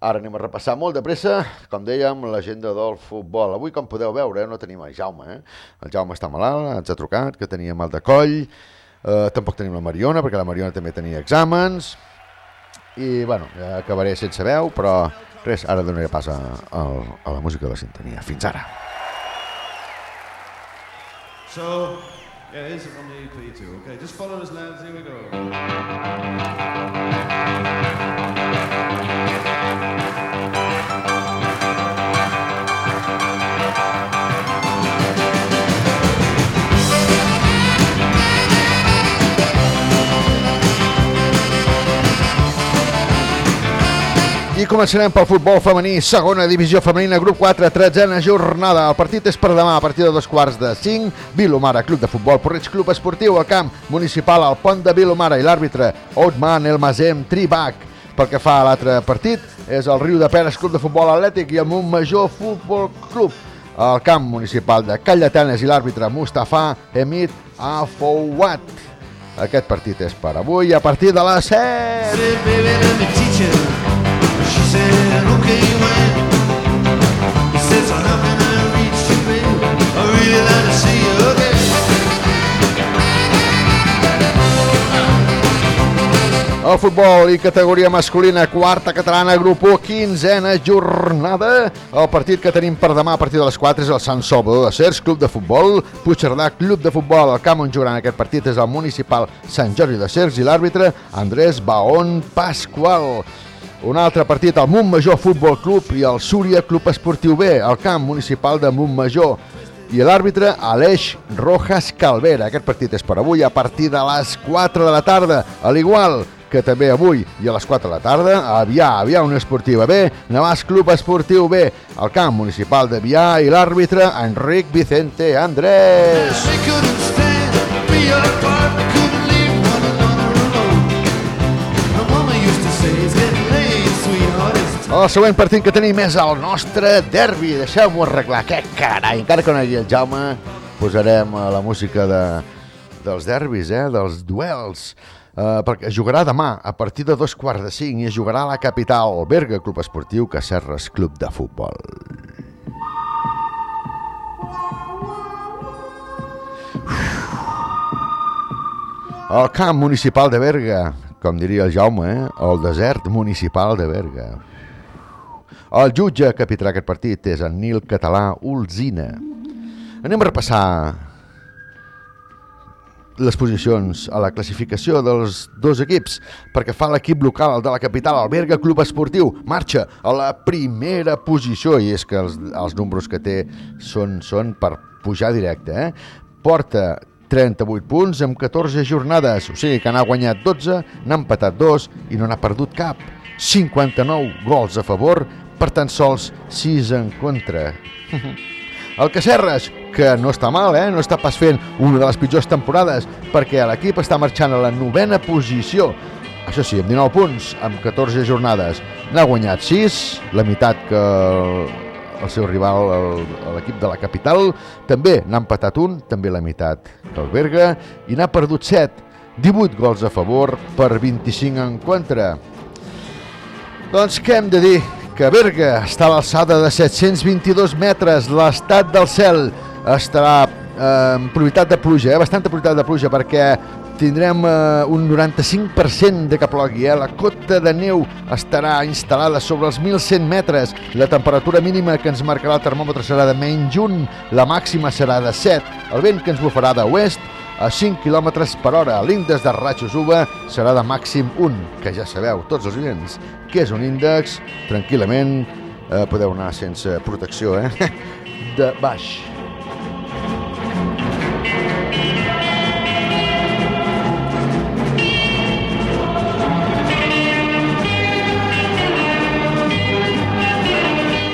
Ara anem a repassar molt de pressa, com dèiem, l'agenda del futbol. Avui, com podeu veure, no tenim el Jaume. Eh? El Jaume està malalt, ens ha trucat, que tenia mal de coll. Eh, tampoc tenim la Mariona, perquè la Mariona també tenia exàmens. I, bueno, ja acabaré sense veu, però res, ara donaré pas a, a, a la música de la sintonia. Fins ara. So, yeah, this is on the EP too, okay? Just follow us, lads, here we go. I començarem pel futbol femení, segona divisió femenina, grup 4, tretzena jornada. El partit és per demà a partir de dos quarts de 5. Vilomara, Club de Futbol, Porreig Club Esportiu, al camp municipal, al pont de Vilomara i l'àrbitre Outman Elmazem Tribac. Pel que fa a l'altre partit, és el Riu de Peres Club de Futbol Atlètic i el Montmajor Futbol Club. Al camp municipal de Callatanes i l'àrbitre Mustafa Emit Afouat. Aquest partit és per avui a partir de les 7. El futbol i categoria masculina, quarta catalana, grup 1, quinzena jornada. El partit que tenim per demà a partir de les 4 és el Sant Salvador de Cers, Club de Futbol, Puigcerdà, Club de Futbol. El camp on jugaran aquest partit és el municipal Sant Jordi de Cers i l'àrbitre Andrés Baón Pasqual. Un altre partit, el Montmajor Futbol Club i el Súria Club Esportiu B, al camp municipal de Montmajor. I l'àrbitre Aleix Rojas Calvera. Aquest partit és per avui a partir de les 4 de la tarda, al igual que també avui i a les 4 de la tarda, a Avià, Avià Unió Esportiva B, Navàs Club Esportiu B, al camp municipal de Avià i l'àrbitre Enric Vicente Andrés. They El següent partit que tenim és el nostre derbi. Deixeu-m'ho arreglar. Què carai, encara que no hi el Jaume, posarem eh, la música de, dels derbis, eh, dels duels. Uh, perquè jugarà demà a partir de dos quarts de cinc i es jugarà a la capital, Berga Club Esportiu, Cacerres Club de Futbol. El camp municipal de Berga, com diria el Jaume, eh? el desert municipal de Berga. El jutge que pitarà aquest partit és en Nil Català Ulzina. Anem a repassar les posicions a la classificació dels dos equips perquè fa l'equip local, el de la capital, el Berga Club Esportiu, marxa a la primera posició i és que els, els números que té són, són per pujar directe. Eh? Porta 38 punts amb 14 jornades, o sigui que n'ha guanyat 12, n'ha empatat 2 i no n'ha perdut cap. 59 gols a favor per tan sols 6 en contra. El Cacerres, que no està mal, eh? no està pas fent una de les pitjors temporades, perquè l'equip està marxant a la novena posició. Això sí, amb 19 punts, amb 14 jornades. N'ha guanyat 6, la meitat que el, el seu rival, l'equip de la capital. També n'ha empatat un, també la meitat que el Berga, i n'ha perdut 7. 18 gols a favor per 25 en contra. Doncs què hem de dir? Que Berga està a l'alçada de 722 metres, l'estat del cel estarà eh, probabilitat de pluja, eh, bastanta probabilitat de pluja, perquè tindrem eh, un 95% de que plogui. Eh? La cota de neu estarà instal·lada sobre els 1.100 metres. La temperatura mínima que ens marcarà el termòmetre serà de menys 1, la màxima serà de 7. El vent que ens bufarà de oest a 5 km per hora. L'índex de ratxos UVA serà de màxim 1, que ja sabeu, tots els oients, que és un índex, tranquil·lament, eh, podeu anar sense protecció, eh? de baix.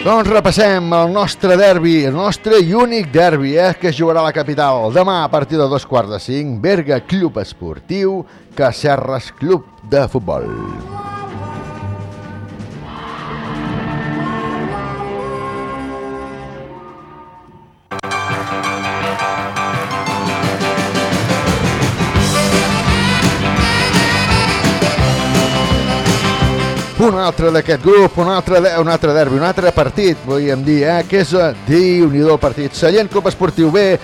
Doncs repassem el nostre derbi, el nostre i únic derbi, eh, que es jugarà a la capital. Demà, a partir de dos quarts de cinc, Berga Club Esportiu, Cacerres Club de Futbol. Un altre d'aquest grup, un altre, de, un altre derbi, un altre partit, podríem dir, eh, que és, eh, Déu-n'hi-do el partit. Sallent Club Esportiu B,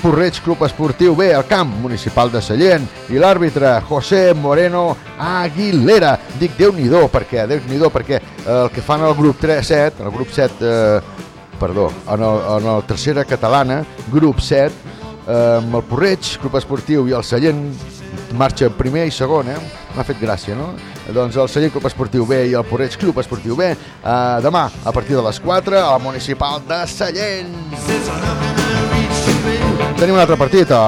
Porreig Club Esportiu B, al camp municipal de Sallent, i l'àrbitre José Moreno Aguilera. Dic Déu-n'hi-do, perquè, Déu-n'hi-do, perquè eh, el que fan el grup 3-7, el grup 7, eh, perdó, en el, en el tercera catalana, grup 7, eh, amb el Porreig, Club Esportiu i el Sallent marxa primer i segon, eh? M'ha fet gràcia, no? Doncs el Sallent Club Esportiu B i el Porreig Club Esportiu B eh, demà a partir de les 4 al Municipal de Sallent. Tenim un altre partit a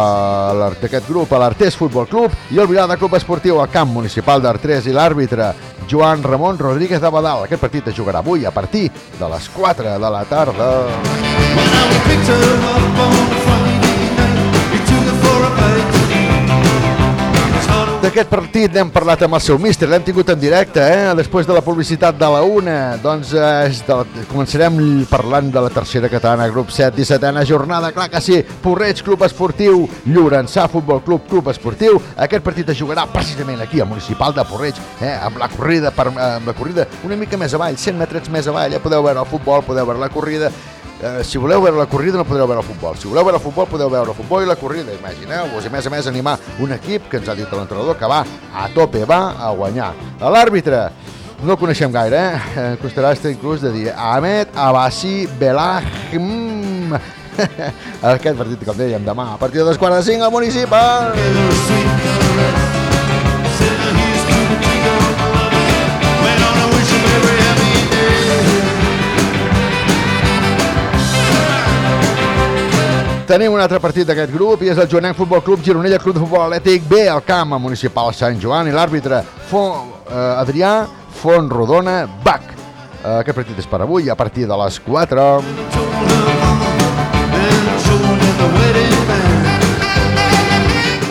d'aquest grup, a l'Artés Futbol Club i el Vilada Club Esportiu al camp municipal d'Artés i l'àrbitre Joan Ramon Rodríguez de Badal. Aquest partit es jugarà avui a partir de les 4 de la tarda. D'aquest partit n'hem parlat amb el seu míster, l'hem tingut en directe, eh? després de la publicitat de la una. Doncs eh, de, començarem parlant de la tercera catalana, grup 7, 17a jornada, clar que sí, Porreig, Club Esportiu, Llorençà, Futbol Club, Club Esportiu. Aquest partit es jugarà precisament aquí, al Municipal de Porreig, eh? amb la corrida per, amb la corrida una mica més avall, 100 metres més avall, eh? podeu veure el futbol, podeu veure la corrida, Eh, si voleu veure la corrida no podreu veure el futbol. Si voleu veure el futbol podeu veure el futbol i la corrida, imagineu-vos. I a més a més animar un equip que ens ha dit l'entrenador que va a tope, va a guanyar. L'àrbitre no el coneixem gaire, eh? Eh, Costarà estar inclús de dir Ahmed Abassi Belahim. Aquest partit, com dèiem, demà a partir de dos quarts de cinc al municipal. Tenim un altre partit d'aquest grup i és el Joanenc Futbol Club Gironella Club de Futbol Atlètic B al camp a Municipal Sant Joan i l'àrbitre Fon, eh, Adrià Font Rodona Bach. Eh, aquest partit és per avui a partir de les 4.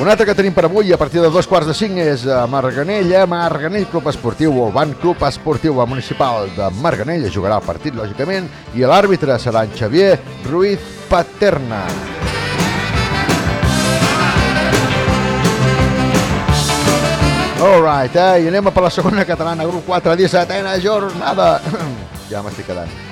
Altre que tenim per avui a partir de dos quarts de cinc és a Marganell, a Marganell Club Esportiu, o Ban Club Esportiu Municipal de Marganell, jugarà el partit, lògicament, i l'àrbitre serà en Xavier Ruiz Paterna. All right, eh? i anem a per la segona catalana, grup 4, 17a jornada. ja m'estic quedant.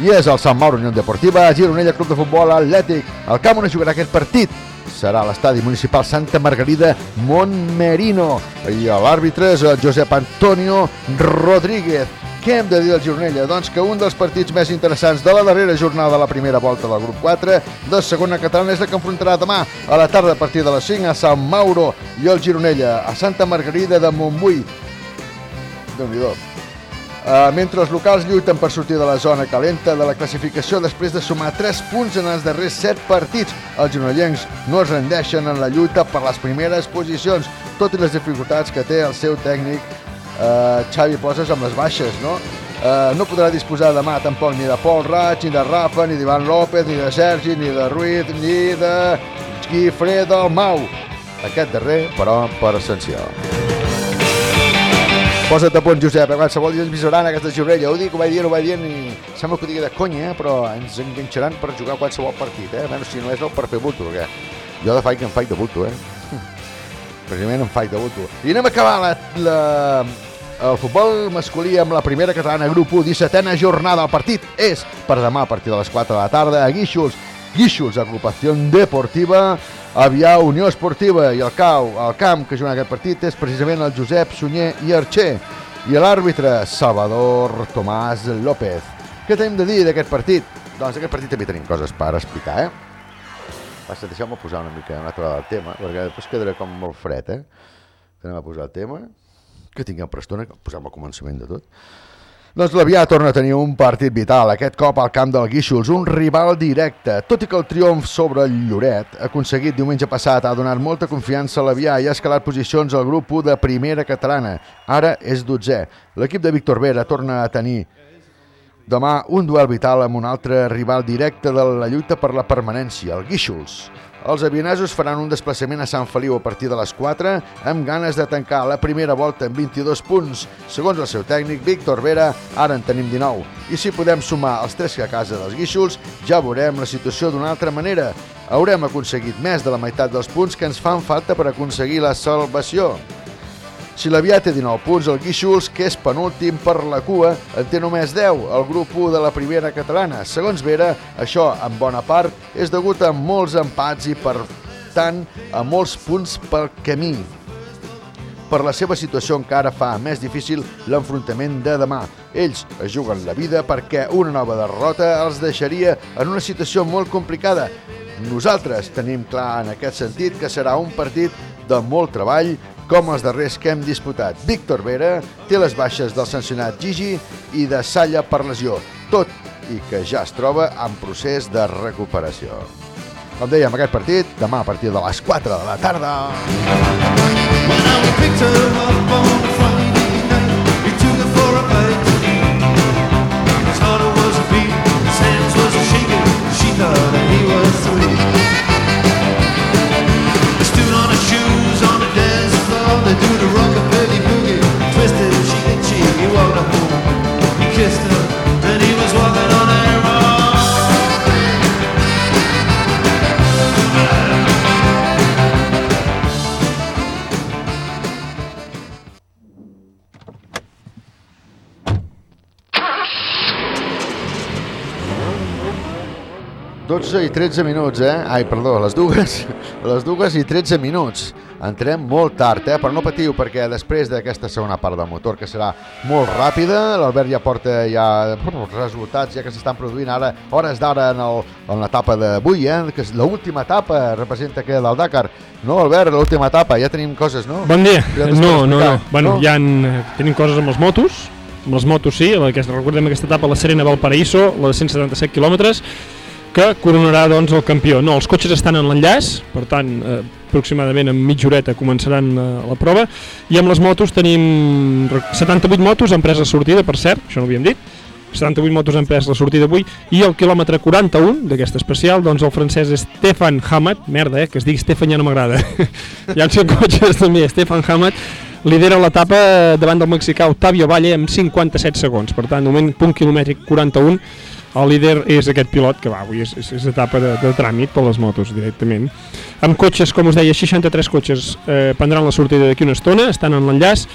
I és el Sant Mauro Unió Deportiva, Gironella Club de Futbol Atlètic. El camp on es jugarà aquest partit serà l'estadi municipal Santa Margarida Montmerino. I l'àrbitre és el Josep Antonio Rodríguez. Què hem de dir del Gironella? Doncs que un dels partits més interessants de la darrera jornada de la primera volta del grup 4 de segona catalana és la que enfrontarà demà a la tarda a partir de les 5 a Sant Mauro i el Gironella a Santa Margarida de Montbui. Déu-n'hi-do. Uh, mentre els locals lluiten per sortir de la zona calenta de la classificació després de sumar 3 punts en els darrers 7 partits. Els gironellencs no es rendeixen en la lluita per les primeres posicions, tot i les dificultats que té el seu tècnic uh, Xavi Poses amb les baixes, no? Uh, no podrà disposar demà tampoc ni de Pol Raig, ni de Rafa, ni d'Ivan López, ni de Sergi, ni de Ruiz, ni de Guifré Mau. Aquest darrer, però, per ascensió. Posa't a punt, Josep, a qualsevol dia ens visaran aquesta Gironella. Ho dic, ho vaig dir, ho vaig dir, i sembla que ho digui de conya, eh? però ens enganxaran per jugar qualsevol partit, eh? Bueno, si no és el per fer bulto, perquè jo de faig que em faig de bulto, eh? Precisament em faig de bulto. I anem a acabar la, la, el futbol masculí amb la primera catalana grup 1, 17a jornada. El partit és per demà a partir de les 4 de la tarda a Guíxols. Guíxols, agrupació deportiva, Avià Unió Esportiva i el CAU, el camp que juga aquest partit és precisament el Josep Sunyer i Archer i l'àrbitre Salvador Tomàs López. Què tenim de dir d'aquest partit? Doncs d'aquest partit també tenim coses per explicar, eh? Passa, deixeu-me posar una mica una altra del tema, perquè després quedarà com molt fred, eh? Anem a posar el tema, que tinguem per estona, posem al començament de tot. Doncs l'Avià torna a tenir un partit vital, aquest cop al camp del Guíxols, un rival directe. Tot i que el triomf sobre el Lloret, aconseguit diumenge passat, ha donat molta confiança a l'Avià i ha escalat posicions al grup 1 de primera catalana. Ara és 12è. L'equip de Víctor Vera torna a tenir Demà un duel vital amb un altre rival directe de la lluita per la permanència, el Guíxols. Els avionesos faran un desplaçament a Sant Feliu a partir de les 4 amb ganes de tancar la primera volta amb 22 punts. Segons el seu tècnic, Víctor Vera, ara en tenim 19. I si podem sumar els tres que a casa dels Guíxols, ja veurem la situació d'una altra manera. Haurem aconseguit més de la meitat dels punts que ens fan falta per aconseguir la salvació. Si l'Avià té 19 punts, el Guíxols, que és penúltim per la cua, en té només 10, el grup 1 de la primera catalana. Segons Vera, això, en bona part, és degut a molts empats i, per tant, a molts punts pel camí. Per la seva situació encara fa més difícil l'enfrontament de demà. Ells es juguen la vida perquè una nova derrota els deixaria en una situació molt complicada. Nosaltres tenim clar en aquest sentit que serà un partit de molt treball com els darrers que hem disputat. Víctor Vera té les baixes del sancionat Gigi i de Salla per lesió, tot i que ja es troba en procés de recuperació. Com dèiem, aquest partit, demà a partir de les 4 de la tarda. thought They do the rockabilly boogie, twisted cheek to cheek. He walked home, he kissed her, 12 i 13 minuts, eh? Ai, perdó, les dues, les dues i 13 minuts. Entrem molt tard, eh? Però no patiu, perquè després d'aquesta segona part del motor, que serà molt ràpida, l'Albert ja porta ja resultats, ja que s'estan produint ara, hores d'ara en, el, en l'etapa d'avui, eh? Que és l'última etapa, representa que del Dakar. No, Albert, l'última etapa, ja tenim coses, no? Bon dia. No, no, no, no. Bueno, no? ja en, eh, tenim coses amb els motos, amb les motos sí, recordem aquesta etapa a la Serena Valparaíso, la de 177 quilòmetres, que coronarà doncs, el campió. No, els cotxes estan en l'enllaç, per tant, eh, aproximadament en mitja horeta començaran eh, la prova, i amb les motos tenim re- 78 motos han pres la sortida, per cert, això no ho havíem dit, 78 motos han pres la sortida avui. I el quilòmetre 41 d'aquesta especial doncs el francès Stefan Hamat merda eh, que es digui Stefan ja no m'agrada. En són cotxes també Stefan Hamat lidera l'etapa davant del mexicà Octavio Valle amb 57 segons per tant, moment, punt quilomètric 41 el líder és aquest pilot que va, avui és, és, és etapa de, de tràmit per les motos directament. Amb cotxes, com us deia, 63 cotxes eh, prendran la sortida d'aquí una estona, estan en l'enllaç.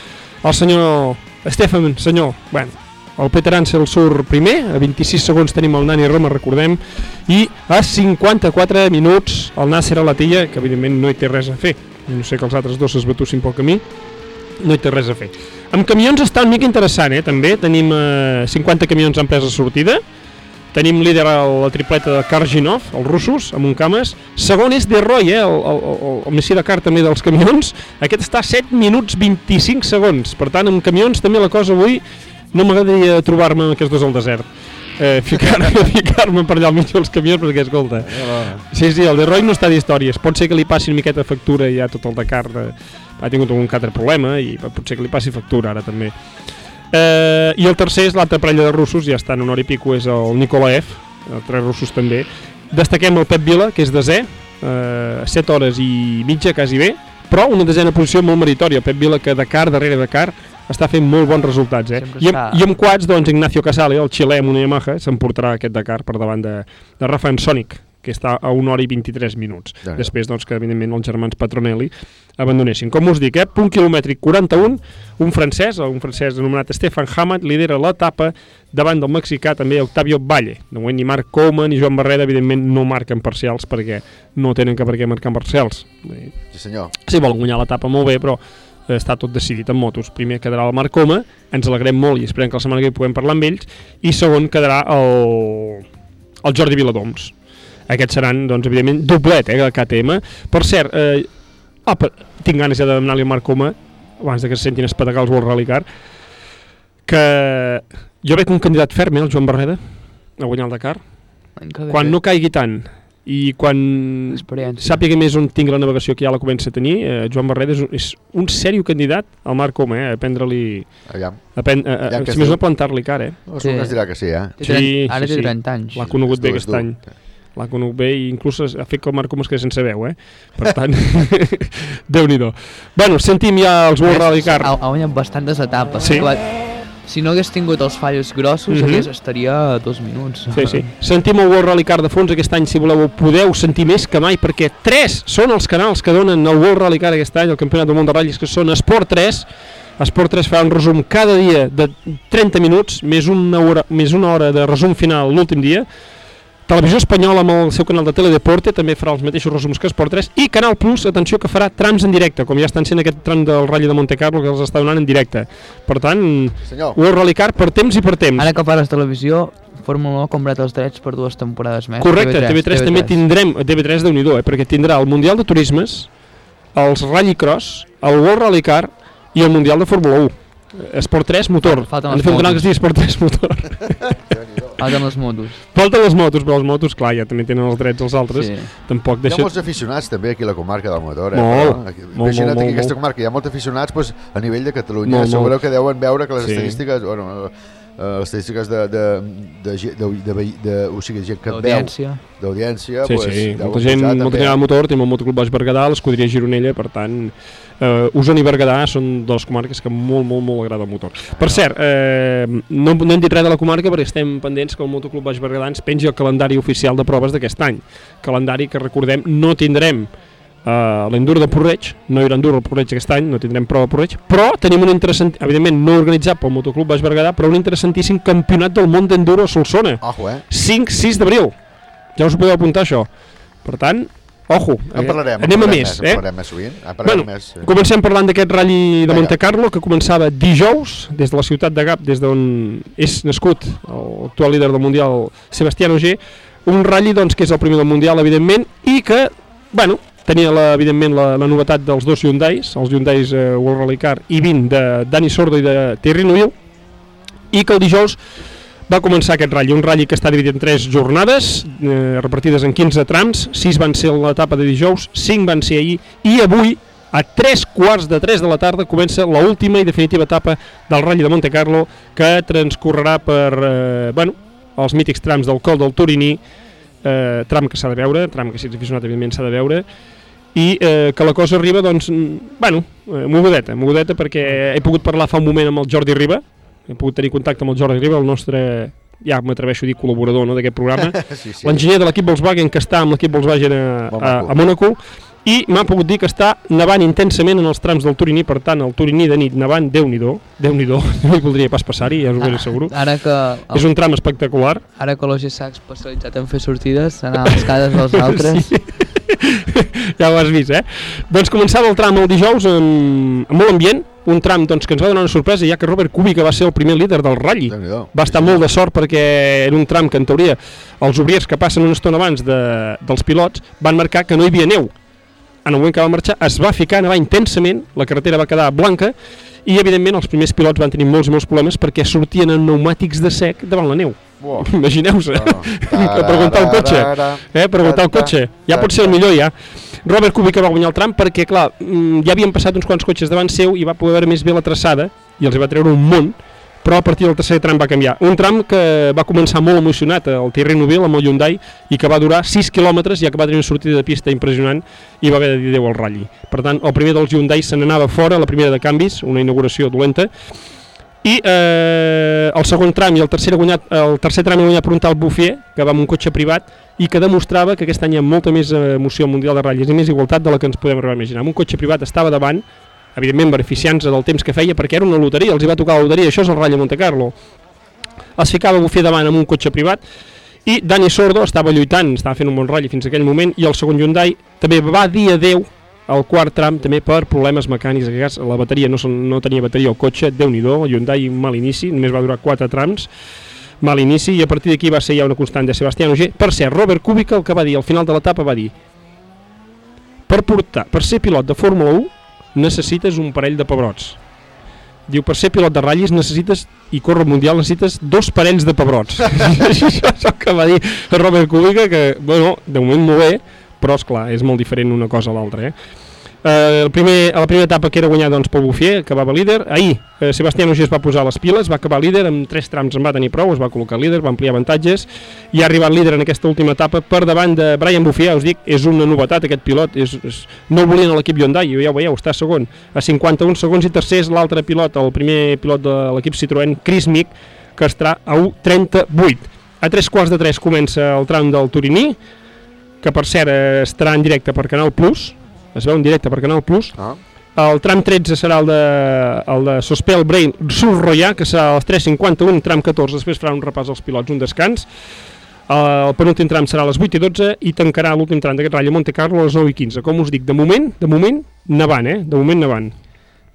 El senyor Stefan, senyor, bueno, el Peter Ansel surt primer, a 26 segons tenim el Nani Roma, recordem, i a 54 minuts el Nasser Alatilla, que evidentment no hi té res a fer. No sé que els altres dos es batussin pel camí, no hi té res a fer. Amb camions està una mica interessant, eh, també. Tenim eh, 50 camions en presa sortida, Tenim líder el- la tripleta de Karginov, els russos, amb un cames. Segon és De Roy, eh, el, el, el, el Messi de car també dels camions. Aquest està a 7 minuts 25 segons. Per tant, amb camions també la cosa avui no m'agradaria trobar-me amb aquests dos al desert. Eh, ficar-me ficar per allà al mig dels camions perquè, escolta... Sí, sí, el De Roy no està d'històries. Pot ser que li passi una miqueta factura ja tot el Dakar. Eh, ha tingut algun altre problema i potser que li passi factura ara també. Eh, I el tercer és l'altra parella de russos, ja està en una hora i pico, és el Nikolaev, eh, tres russos també. Destaquem el Pep Vila, que és desè, eh, 7 hores i mitja, quasi bé, però una desena posició molt meritòria. Pep Vila, que Dakar, darrere Dakar, està fent molt bons resultats. Eh? I, amb, I amb quads, doncs, Ignacio Casale, el xilè amb una Yamaha, s'emportarà aquest Dakar per davant de, de Rafael Sonic, que està a 1 hora i 23 minuts. Ja, ja. Després, doncs, que evidentment els germans Patronelli abandonessin. Com us dic, eh? punt quilomètric 41, un francès, un francès anomenat Stefan Hammett, lidera l'etapa davant del mexicà també Octavio Valle. De moment ni Marc Koeman ni Joan Barreda, evidentment, no marquen parcials perquè no tenen que per què marcar parcials. Eh, Sí, senyor. Sí, volen guanyar l'etapa molt bé, però eh, està tot decidit en motos. Primer quedarà el Marc Coma, ens alegrem molt i esperem que la setmana que ve puguem parlar amb ells, i segon quedarà el, el Jordi Viladoms. Aquests seran, doncs, evidentment, doblet, eh, de KTM. Per cert, eh, per, tinc ganes ja de demanar-li al Marc Coma, abans de que se sentin espedagar els World Rally Car, que jo veig un candidat ferm, eh, el Joan Barreda, a guanyar el Dakar. Quan no caigui tant i quan sàpiga més on tinc la navegació que ja la comença a tenir, eh, Joan Barret és un, és un sèrio candidat al Marc Coma, eh, a prendre-li... A, pen, a, a, que si més no plantar-li cara, eh? No, que es dirà que sí, eh? Té trenta- ara té 30 anys. L'ha conegut bé aquest dur. L'ha conegut bé i inclús ha fet que el Marc Coma es sense veu, eh? Per tant, Déu-n'hi-do. Bueno, sentim ja els World Rally Car. Ha, ha guanyat bastantes etapes. Sí. Clar, Si no hagués tingut els fallos grossos, Mhm. hagués, estaria a dos minuts. Sí, sí. Sentim el World Rally Car de fons aquest any, si voleu, ho podeu sentir més que mai, perquè tres són els canals que donen el World Rally Car aquest any, el Campionat del Món de Ratllis, que són Esport 3, Esport 3 fa un resum cada dia de 30 minuts, més una hora, més una hora de resum final l'últim dia, Televisió Espanyola amb el seu canal de Teledeporte també farà els mateixos resums que Esport 3 i Canal Plus, atenció, que farà trams en directe, com ja estan sent aquest tram del Rally de Monte Carlo que els està donant en directe. Per tant, Senyor. World Rally Car per temps i per temps. Ara que parles televisió, Fórmula 1 ha comprat els drets per dues temporades més. Correcte, TV3, també tindrem, TV3 de nhi eh, perquè tindrà el Mundial de Turismes, els Rallycross, el World Rally Car i el Mundial de Fórmula 1. Esport 3 motor. Falten de fer un canal que motos. es digui Esport 3 motor. Falten les motos. Falten les motos, però les motos, clar, ja també tenen els drets els altres. Sí. Tampoc Hi ha deixa... molts aficionats també aquí a la comarca del motor. Eh? Molt, però, aquí, molt, molt, molt, aquesta comarca, hi ha molts aficionats doncs, a nivell de Catalunya. Molt, Segureu molt. que deuen veure que les Sí. estadístiques, bueno, eh, les estadístiques de, de, de, ge- de, de, de, de, o sigui, gent que veu, D'audiència. Sí, pues, sí, molta gent, molta també. gent al motor, tenim el Motoclub Baix Berguedà, l'escuderia Gironella, per tant, eh, Osona i Berguedà són de les comarques que molt, molt, molt agrada el motor. Per cert, eh, no, no hem dit res de la comarca perquè estem pendents que el Motoclub Baix Berguedà ens pengi el calendari oficial de proves d'aquest any. Calendari que, recordem, no tindrem Uh, l'Enduro de Porreig, no hi haurà Enduro al Porreig aquest any, no tindrem prova a Porreig, però tenim un interessant, evidentment no organitzat pel Motoclub Baix Berguedà, però un interessantíssim campionat del món d'Enduro a Solsona. Ojo, eh? 5-6 d'abril. Ja us ho podeu apuntar, això. Per tant, ojo, En eh, parlarem, en anem a parlarem més. més, en eh? parlarem més sovint, en parlarem bueno, més, sí. Comencem parlant d'aquest ratll de. Monte Carlo, que començava dijous, des de la ciutat de Gap, des d'on és nascut l'actual líder del Mundial, Sebastián Ogier, un ratll doncs, que és el primer del Mundial, evidentment, i que, bueno, tenia la, evidentment la, la novetat dels dos Hyundais, els Hyundais eh, World Rally Car i 20 de Dani Sordo i de Thierry Neuville, i que el dijous va començar aquest ratll, un ratll que està dividit en tres jornades, eh, repartides en 15 trams, 6 van ser l'etapa de dijous, 5 van ser ahir, i avui, a 3 quarts de 3 de la tarda, comença la última i definitiva etapa del ratll de Monte Carlo, que transcorrerà per, eh, bueno, els mítics trams del Col del Turiní, eh, tram que s'ha de veure, tram que si ets aficionat evidentment s'ha de veure, i eh, que la cosa arriba, doncs, mm, bueno, eh, mogudeta, mogudeta perquè he pogut parlar fa un moment amb el Jordi Riba, he pogut tenir contacte amb el Jordi Riba, el nostre, ja m'atreveixo a dir col·laborador no, d'aquest programa, Sí, sí. l'enginyer de l'equip Volkswagen que està amb l'equip Volkswagen a, a, a Mónaco, i m'ha pogut dir que està nevant intensament en els trams del Turiní, per tant, el Turiní de nit nevant, Déu-n'hi-do, Déu-n'hi-do, no hi voldria pas passar-hi, ja us ho ben asseguro. Ara que... És un tram espectacular. Ara que l'OG s'ha especialitzat en fer sortides, anar a les cases dels altres... Sí. Ja ho has vist, eh? Doncs començava el tram el dijous amb, amb molt ambient, un tram doncs, que ens va donar una sorpresa, ja que Robert Kubica va ser el primer líder del ratll. Va estar molt de sort perquè era un tram que, en teoria, els obriers que passen una estona abans de, dels pilots van marcar que no hi havia neu. En el moment que va marxar es va ficar nevar intensament, la carretera va quedar blanca i, evidentment, els primers pilots van tenir molts i molts problemes perquè sortien en pneumàtics de sec davant la neu. Uau. Imagineu-se, que preguntar al cotxe, eh, preguntar al cotxe, ja pot ser el millor ja. Robert Kubica va guanyar el tram perquè, clar, mm, ja havien passat uns quants cotxes davant seu i va poder veure més bé la traçada i els va treure un munt, però a partir del tercer tram va canviar. Un tram que va començar molt emocionat, el Thierry Neuville amb el Hyundai, i que va durar 6 quilòmetres, ja que va tenir una sortida de pista impressionant i va haver de dir adéu al ratll. Per tant, el primer dels Hyundai se n'anava fora, la primera de canvis, una inauguració dolenta, i eh, el segon tram i el tercer, guanyat, el tercer tram ha guanyat per un tal Bouffier, que va amb un cotxe privat i que demostrava que aquest any hi ha molta més eh, emoció al Mundial de Ratlles i més igualtat de la que ens podem arribar a imaginar. Amb un cotxe privat estava davant, evidentment beneficiant-se del temps que feia perquè era una loteria, els hi va tocar la loteria, això és el Rally Monte Carlo. Es ficava Bouffier davant amb un cotxe privat i Dani Sordo estava lluitant, estava fent un bon ratll fins aquell moment i el segon Hyundai també va dir adeu al quart tram també per problemes mecànics, que la bateria no, no tenia bateria al cotxe, déu nhi el Hyundai mal inici, només va durar 4 trams, mal inici i a partir d'aquí va ser ja una constant de Sebastián Ogier. Per cert, Robert Kubica el que va dir al final de l'etapa va dir per portar, per ser pilot de Fórmula 1 necessites un parell de pebrots. Diu, per ser pilot de ratllis necessites, i córrer al Mundial, necessites dos parells de pebrots. això és el que va dir Robert Kubica, que, bueno, de moment molt bé, però, és clar és molt diferent una cosa a l'altra, eh? Eh, el primer, a la primera etapa que era guanyada doncs, pel Bufier, acabava líder. Ahir, eh, Sebastián Ogier es va posar les piles, va acabar líder, amb tres trams en va tenir prou, es va col·locar líder, va ampliar avantatges, i ha arribat líder en aquesta última etapa per davant de Brian Bufier, us dic, és una novetat aquest pilot, és, és, no el volien a l'equip Hyundai, ja ho veieu, està segon, a 51 segons i tercer és l'altre pilot, el primer pilot de l'equip Citroën, Chris Mick, que estarà a 1.38. A tres quarts de tres comença el tram del Turiní, que per cert estarà en directe per Canal Plus, es veu en directe per Canal Plus. Ah. El tram 13 serà el de, el de Sospel Brain Surroyà, que serà a les 3.51, tram 14, després farà un repàs als pilots, un descans. El penúltim tram serà a les 8 i 12 i tancarà l'últim tram d'aquest ratll a Monte Carlo a les 9 i 15. Com us dic, de moment, de moment, nevant, eh? De moment nevant.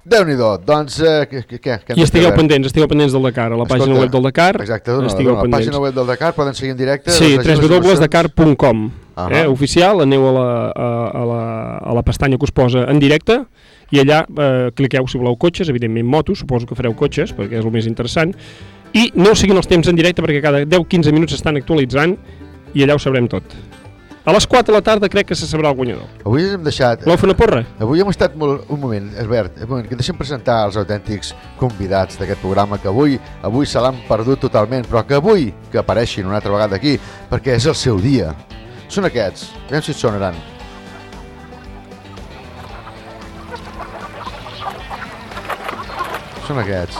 déu nhi doncs, eh, què, què, què, I estigueu pendents, estigueu pendents del Dakar, a la pàgina Escolta, web del Dakar. Exacte, dona, estigueu dona, la pàgina web del Dakar poden seguir en directe. Sí, llegir www.dakar.com Ahà. eh, oficial, aneu a la, a, a, la, a la pestanya que us posa en directe i allà eh, cliqueu si voleu cotxes, evidentment motos, suposo que fareu cotxes perquè és el més interessant i no siguin els temps en directe perquè cada 10-15 minuts s'estan actualitzant i allà ho sabrem tot. A les 4 de la tarda crec que se sabrà el guanyador. Avui hem deixat... Voleu fer una porra? Avui hem estat molt... Un moment, Albert, un moment, que deixem presentar els autèntics convidats d'aquest programa, que avui avui se l'han perdut totalment, però que avui que apareixin una altra vegada aquí, perquè és el seu dia. Són aquests, aviam si et sonaran. Són aquests.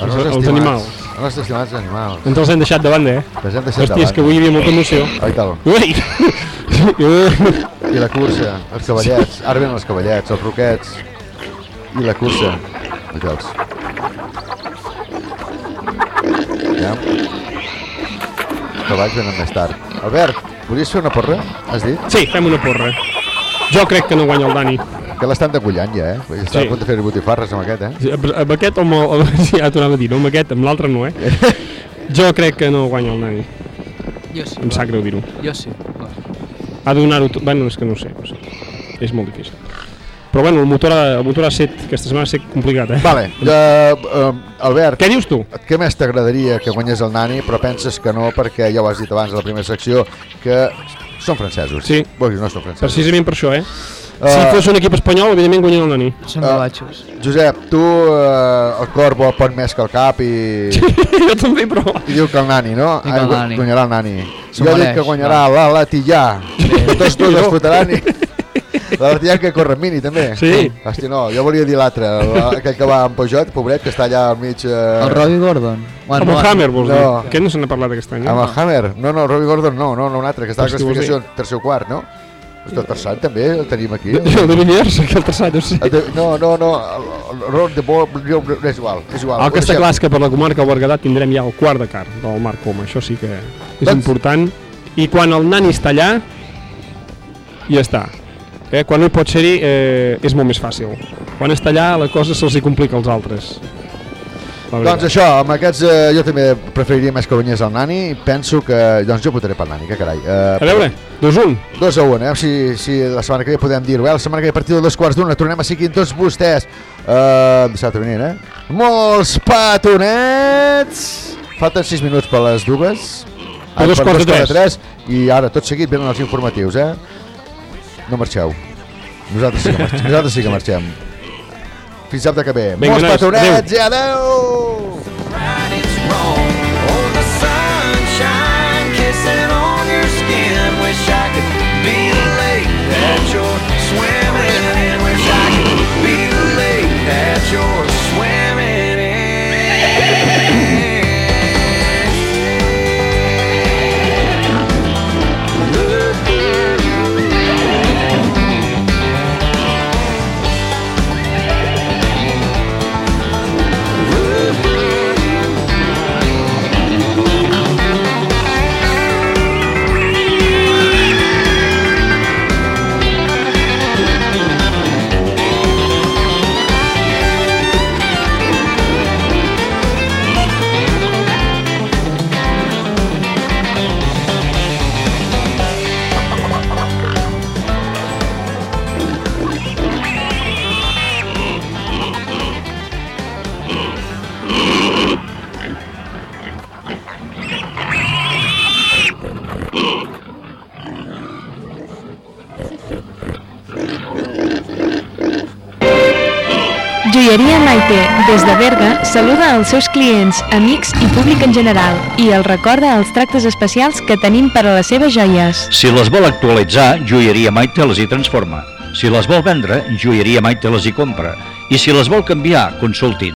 Els- els estimats- animals. Els nostres estimats animals. Ens els hem deixat de banda, eh? Els hem deixat de Hòstia, és que banda. avui hi havia molta emoció. Ai, tal. Ui! I la cursa, els cavallets, ara venen els cavallets, els roquets, i la cursa. Aquells. Ja. Els cavalls venen més tard. Albert, volies fer una porra, has dit? Sí, fem una porra. Jo crec que no guanya el Dani. Que l'estan degullant ja, eh? Està Sí. a punt de fer botifarres amb aquest, eh? Sí, Amb aquest o amb el... Sí, ja t'ho anava a dir, no amb aquest, amb l'altre no, eh? Jo crec que no guanya el Dani. Jo sí. Em sap greu dir-ho. Jo sí. Ha de donar-ho. Bueno, és que no ho sé, no sé. És molt difícil. Però bueno, el motor, ha, el motor ha set, aquesta setmana ha set complicat, eh? Vale, uh, um, Albert. Què dius tu? Què més t'agradaria que guanyés el Nani, però penses que no, perquè ja ho has dit abans a la primera secció, que són francesos. Sí. Vull dir, no són francesos. Precisament per això, eh? Uh, si fos un equip espanyol, evidentment guanya el Dani. Són Uh. Josep, tu uh, el cor vol pot més que el cap i... jo també, però... I diu que el Nani, no? Dic el Ah, Nani. Guanyarà el Nani. Jo dic que guanyarà va. la Latillà. Tots dos es fotran i... La Latillà que corre en mini, també. Sí. Hòstia, no, jo volia dir l'altre, la- aquell que va amb Peugeot, pobret, que està allà al mig... Eh... El Robbie Gordon. Amb el Hammer, vols no. dir? Aquest no se n'ha parlat aquest any, Amb no? el Hammer? No, no, el Robbie Gordon no, no, no un altre, que està a la classificació tercer o quart, no? Hosti, el tercer també el tenim aquí. El de Villiers, que el tercer, no sé. No, no, no, Road de Bo... És igual, és igual. El que està clar és que per la comarca del Berguedà tindrem ja el quart de car del Marc Coma, això sí que és Doncs- important. I quan el nani està allà, ja està. Eh? Quan no hi pot ser-hi, eh, és molt més fàcil. Quan està allà, la cosa se'ls hi complica als altres. Doncs això, amb aquests eh, jo també preferiria més que guanyés el Nani i penso que, doncs jo votaré pel Nani, que carai. Eh, A veure, 2-1. 2 a 1, eh? si, si la setmana que ve podem dir-ho, eh? La setmana que ve a partir de dos quarts d'una tornem a seguir tots vostès. Uh, dissabte venint, eh? Molts petonets! Falten 6 minuts per les dues. Per dos quarts de tres. I ara, tot seguit, venen els informatius, eh? No marxeu. Nosaltres sí que marxem. Nosaltres sí que marxem. Fins dissabte que ve. Vinga, Molts nois, petonets i adeu! Oh, the sunshine kissing on your skin. Wish I could be the lake that you're swimming in. Wish I could be the lake that you're Maite, des de Berga, saluda els seus clients, amics i públic en general i els recorda els tractes especials que tenim per a les seves joies. Si les vol actualitzar, Joieria Maite les hi transforma. Si les vol vendre, Joieria Maite les hi compra. I si les vol canviar, consulti